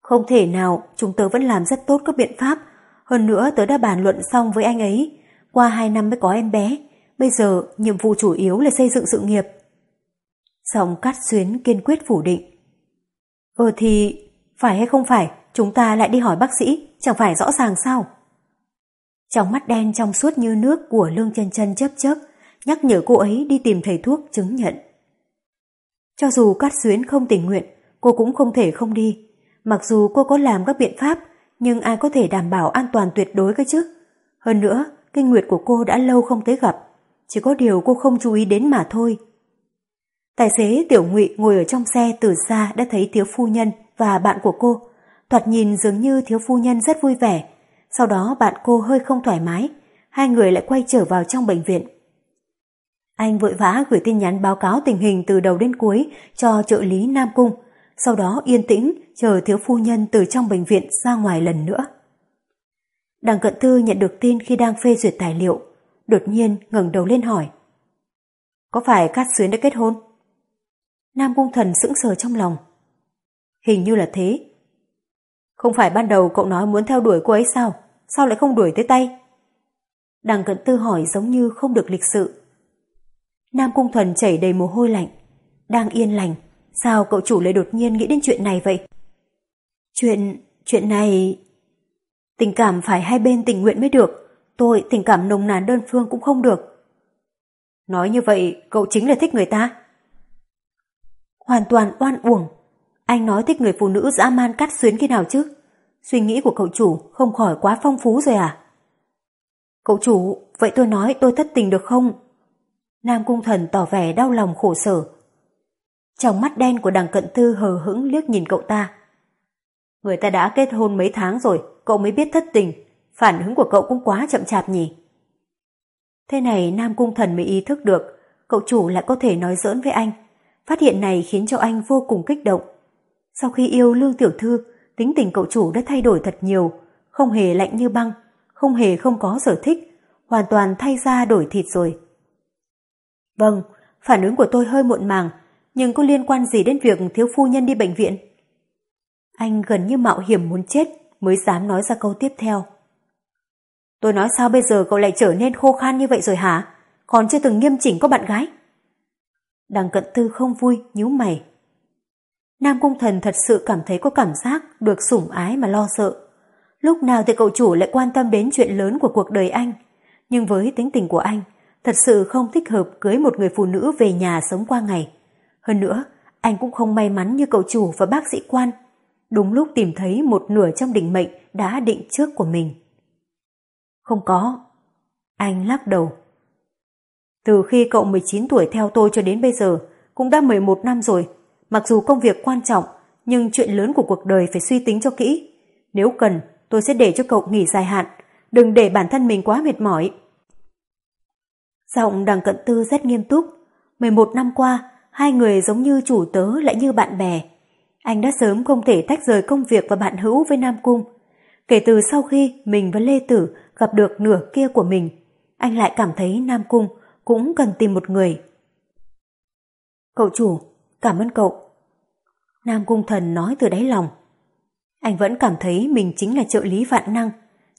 Không thể nào, chúng tớ vẫn làm rất tốt các biện pháp, hơn nữa tớ đã bàn luận xong với anh ấy, qua hai năm mới có em bé, bây giờ nhiệm vụ chủ yếu là xây dựng sự nghiệp. Giọng cát xuyến kiên quyết phủ định. Ờ thì, phải hay không phải, chúng ta lại đi hỏi bác sĩ, chẳng phải rõ ràng sao? Trong mắt đen trong suốt như nước của Lương chân chân chớp chớp, nhắc nhở cô ấy đi tìm thầy thuốc chứng nhận. Cho dù Cát Xuyến không tình nguyện, cô cũng không thể không đi. Mặc dù cô có làm các biện pháp, nhưng ai có thể đảm bảo an toàn tuyệt đối cơ chứ? Hơn nữa, kinh nguyệt của cô đã lâu không tới gặp, chỉ có điều cô không chú ý đến mà thôi. Tài xế Tiểu Ngụy ngồi ở trong xe từ xa đã thấy thiếu phu nhân và bạn của cô. Thoạt nhìn dường như thiếu phu nhân rất vui vẻ. Sau đó bạn cô hơi không thoải mái. Hai người lại quay trở vào trong bệnh viện. Anh vội vã gửi tin nhắn báo cáo tình hình từ đầu đến cuối cho trợ lý Nam Cung. Sau đó yên tĩnh chờ thiếu phu nhân từ trong bệnh viện ra ngoài lần nữa. Đằng cận thư nhận được tin khi đang phê duyệt tài liệu. Đột nhiên ngẩng đầu lên hỏi. Có phải Cát Xuyến đã kết hôn? Nam Cung Thần sững sờ trong lòng. Hình như là thế. Không phải ban đầu cậu nói muốn theo đuổi cô ấy sao? Sao lại không đuổi tới tay? Đằng cận tư hỏi giống như không được lịch sự. Nam Cung Thần chảy đầy mồ hôi lạnh. Đang yên lành. Sao cậu chủ lại đột nhiên nghĩ đến chuyện này vậy? Chuyện... chuyện này... Tình cảm phải hai bên tình nguyện mới được. Tôi tình cảm nồng nàn đơn phương cũng không được. Nói như vậy, cậu chính là thích người ta hoàn toàn oan uổng. Anh nói thích người phụ nữ dã man cắt xuyến khi nào chứ? Suy nghĩ của cậu chủ không khỏi quá phong phú rồi à? Cậu chủ, vậy tôi nói tôi thất tình được không? Nam Cung Thần tỏ vẻ đau lòng khổ sở. Trong mắt đen của đằng cận tư hờ hững liếc nhìn cậu ta. Người ta đã kết hôn mấy tháng rồi, cậu mới biết thất tình. Phản ứng của cậu cũng quá chậm chạp nhỉ. Thế này Nam Cung Thần mới ý thức được, cậu chủ lại có thể nói giỡn với anh Phát hiện này khiến cho anh vô cùng kích động. Sau khi yêu Lương Tiểu Thư, tính tình cậu chủ đã thay đổi thật nhiều, không hề lạnh như băng, không hề không có sở thích, hoàn toàn thay ra đổi thịt rồi. Vâng, phản ứng của tôi hơi muộn màng, nhưng có liên quan gì đến việc thiếu phu nhân đi bệnh viện? Anh gần như mạo hiểm muốn chết mới dám nói ra câu tiếp theo. Tôi nói sao bây giờ cậu lại trở nên khô khan như vậy rồi hả? Còn chưa từng nghiêm chỉnh có bạn gái? Đằng cận tư không vui, nhíu mày. Nam Cung Thần thật sự cảm thấy có cảm giác được sủng ái mà lo sợ. Lúc nào thì cậu chủ lại quan tâm đến chuyện lớn của cuộc đời anh. Nhưng với tính tình của anh, thật sự không thích hợp cưới một người phụ nữ về nhà sống qua ngày. Hơn nữa, anh cũng không may mắn như cậu chủ và bác sĩ quan. Đúng lúc tìm thấy một nửa trong định mệnh đã định trước của mình. Không có. Anh lắc đầu. Từ khi cậu 19 tuổi theo tôi cho đến bây giờ, cũng đã 11 năm rồi. Mặc dù công việc quan trọng, nhưng chuyện lớn của cuộc đời phải suy tính cho kỹ. Nếu cần, tôi sẽ để cho cậu nghỉ dài hạn, đừng để bản thân mình quá mệt mỏi. Giọng đằng cận tư rất nghiêm túc. 11 năm qua, hai người giống như chủ tớ lại như bạn bè. Anh đã sớm không thể tách rời công việc và bạn hữu với Nam Cung. Kể từ sau khi mình và Lê Tử gặp được nửa kia của mình, anh lại cảm thấy Nam Cung cũng cần tìm một người. Cậu chủ, cảm ơn cậu. Nam Cung Thần nói từ đáy lòng. Anh vẫn cảm thấy mình chính là trợ lý vạn năng.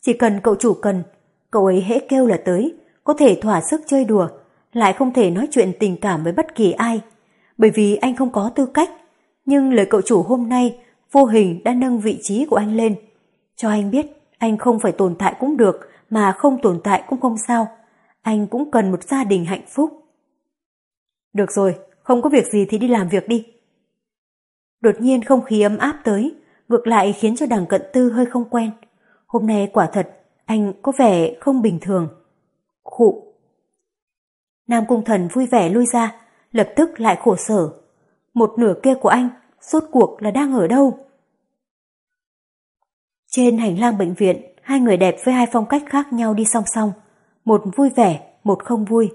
Chỉ cần cậu chủ cần, cậu ấy hễ kêu là tới, có thể thỏa sức chơi đùa, lại không thể nói chuyện tình cảm với bất kỳ ai. Bởi vì anh không có tư cách, nhưng lời cậu chủ hôm nay vô hình đã nâng vị trí của anh lên. Cho anh biết anh không phải tồn tại cũng được, mà không tồn tại cũng không sao anh cũng cần một gia đình hạnh phúc. Được rồi, không có việc gì thì đi làm việc đi. Đột nhiên không khí ấm áp tới, ngược lại khiến cho đằng cận tư hơi không quen. Hôm nay quả thật, anh có vẻ không bình thường. Khụ. Nam Cung Thần vui vẻ lui ra, lập tức lại khổ sở. Một nửa kia của anh, rốt cuộc là đang ở đâu? Trên hành lang bệnh viện, hai người đẹp với hai phong cách khác nhau đi song song một vui vẻ, một không vui.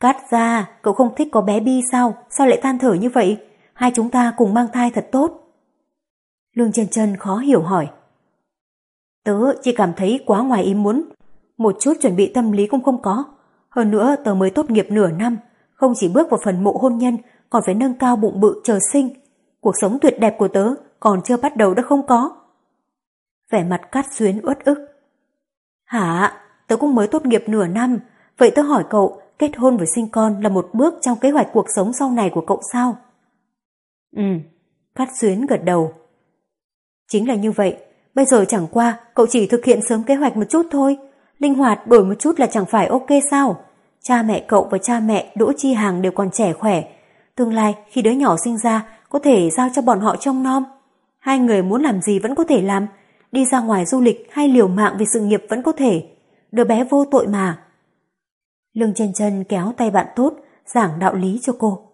Cát ra, cậu không thích có bé Bi sao? Sao lại than thở như vậy? Hai chúng ta cùng mang thai thật tốt. Lương chân chân khó hiểu hỏi. Tớ chỉ cảm thấy quá ngoài ý muốn. Một chút chuẩn bị tâm lý cũng không có. Hơn nữa tớ mới tốt nghiệp nửa năm, không chỉ bước vào phần mộ hôn nhân, còn phải nâng cao bụng bự chờ sinh. Cuộc sống tuyệt đẹp của tớ còn chưa bắt đầu đã không có. Vẻ mặt cát xuyến uất ức. Hả? Tớ cũng mới tốt nghiệp nửa năm, vậy tớ hỏi cậu, kết hôn với sinh con là một bước trong kế hoạch cuộc sống sau này của cậu sao? Ừ, Cát Xuyến gật đầu. Chính là như vậy, bây giờ chẳng qua cậu chỉ thực hiện sớm kế hoạch một chút thôi, linh hoạt đổi một chút là chẳng phải ok sao? Cha mẹ cậu và cha mẹ Đỗ Chi Hàng đều còn trẻ khỏe, tương lai khi đứa nhỏ sinh ra có thể giao cho bọn họ trông nom. Hai người muốn làm gì vẫn có thể làm, đi ra ngoài du lịch hay liều mạng vì sự nghiệp vẫn có thể. Đứa bé vô tội mà. Lương chân chân kéo tay bạn tốt, giảng đạo lý cho cô.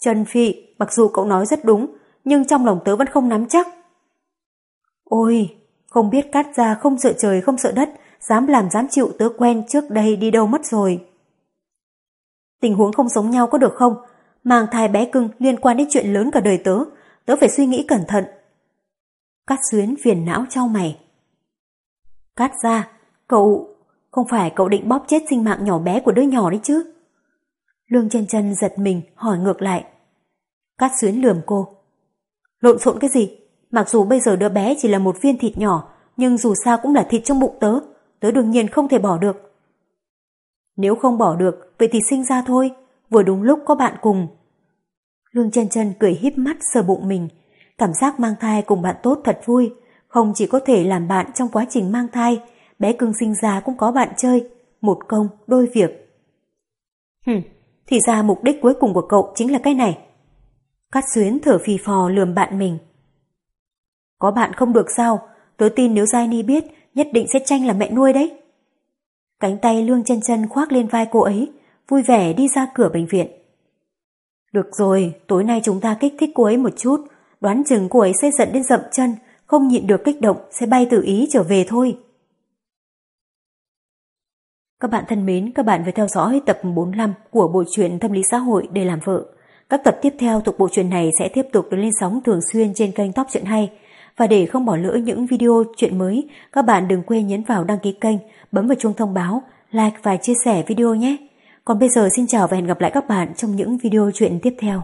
Trần Phi, mặc dù cậu nói rất đúng, nhưng trong lòng tớ vẫn không nắm chắc. Ôi, không biết cát ra không sợ trời không sợ đất, dám làm dám chịu tớ quen trước đây đi đâu mất rồi. Tình huống không giống nhau có được không? Mang thai bé cưng liên quan đến chuyện lớn cả đời tớ, tớ phải suy nghĩ cẩn thận. Cát xuyến phiền não trao mày. Cát ra, cậu... Không phải cậu định bóp chết sinh mạng nhỏ bé của đứa nhỏ đấy chứ? Lương chân chân giật mình hỏi ngược lại. Cát xuyến lườm cô. Lộn xộn cái gì? Mặc dù bây giờ đứa bé chỉ là một viên thịt nhỏ, nhưng dù sao cũng là thịt trong bụng tớ, tớ đương nhiên không thể bỏ được. Nếu không bỏ được, vậy thì sinh ra thôi, vừa đúng lúc có bạn cùng. Lương chân chân cười híp mắt sờ bụng mình, cảm giác mang thai cùng bạn tốt thật vui, không chỉ có thể làm bạn trong quá trình mang thai, bé cưng sinh ra cũng có bạn chơi, một công, đôi việc. Hừm, thì ra mục đích cuối cùng của cậu chính là cái này. Cát xuyến thở phì phò lườm bạn mình. Có bạn không được sao, tớ tin nếu Giai Ni biết, nhất định sẽ tranh làm mẹ nuôi đấy. Cánh tay lương chân chân khoác lên vai cô ấy, vui vẻ đi ra cửa bệnh viện. Được rồi, tối nay chúng ta kích thích cô ấy một chút, đoán chừng cô ấy sẽ giận đến dậm chân, không nhịn được kích động sẽ bay tự ý trở về thôi. Các bạn thân mến, các bạn vừa theo dõi tập 45 của bộ truyện Tâm lý xã hội để làm vợ. Các tập tiếp theo thuộc bộ truyện này sẽ tiếp tục được lên sóng thường xuyên trên kênh Top Truyện Hay. Và để không bỏ lỡ những video chuyện mới, các bạn đừng quên nhấn vào đăng ký kênh, bấm vào chuông thông báo, like và chia sẻ video nhé. Còn bây giờ xin chào và hẹn gặp lại các bạn trong những video chuyện tiếp theo.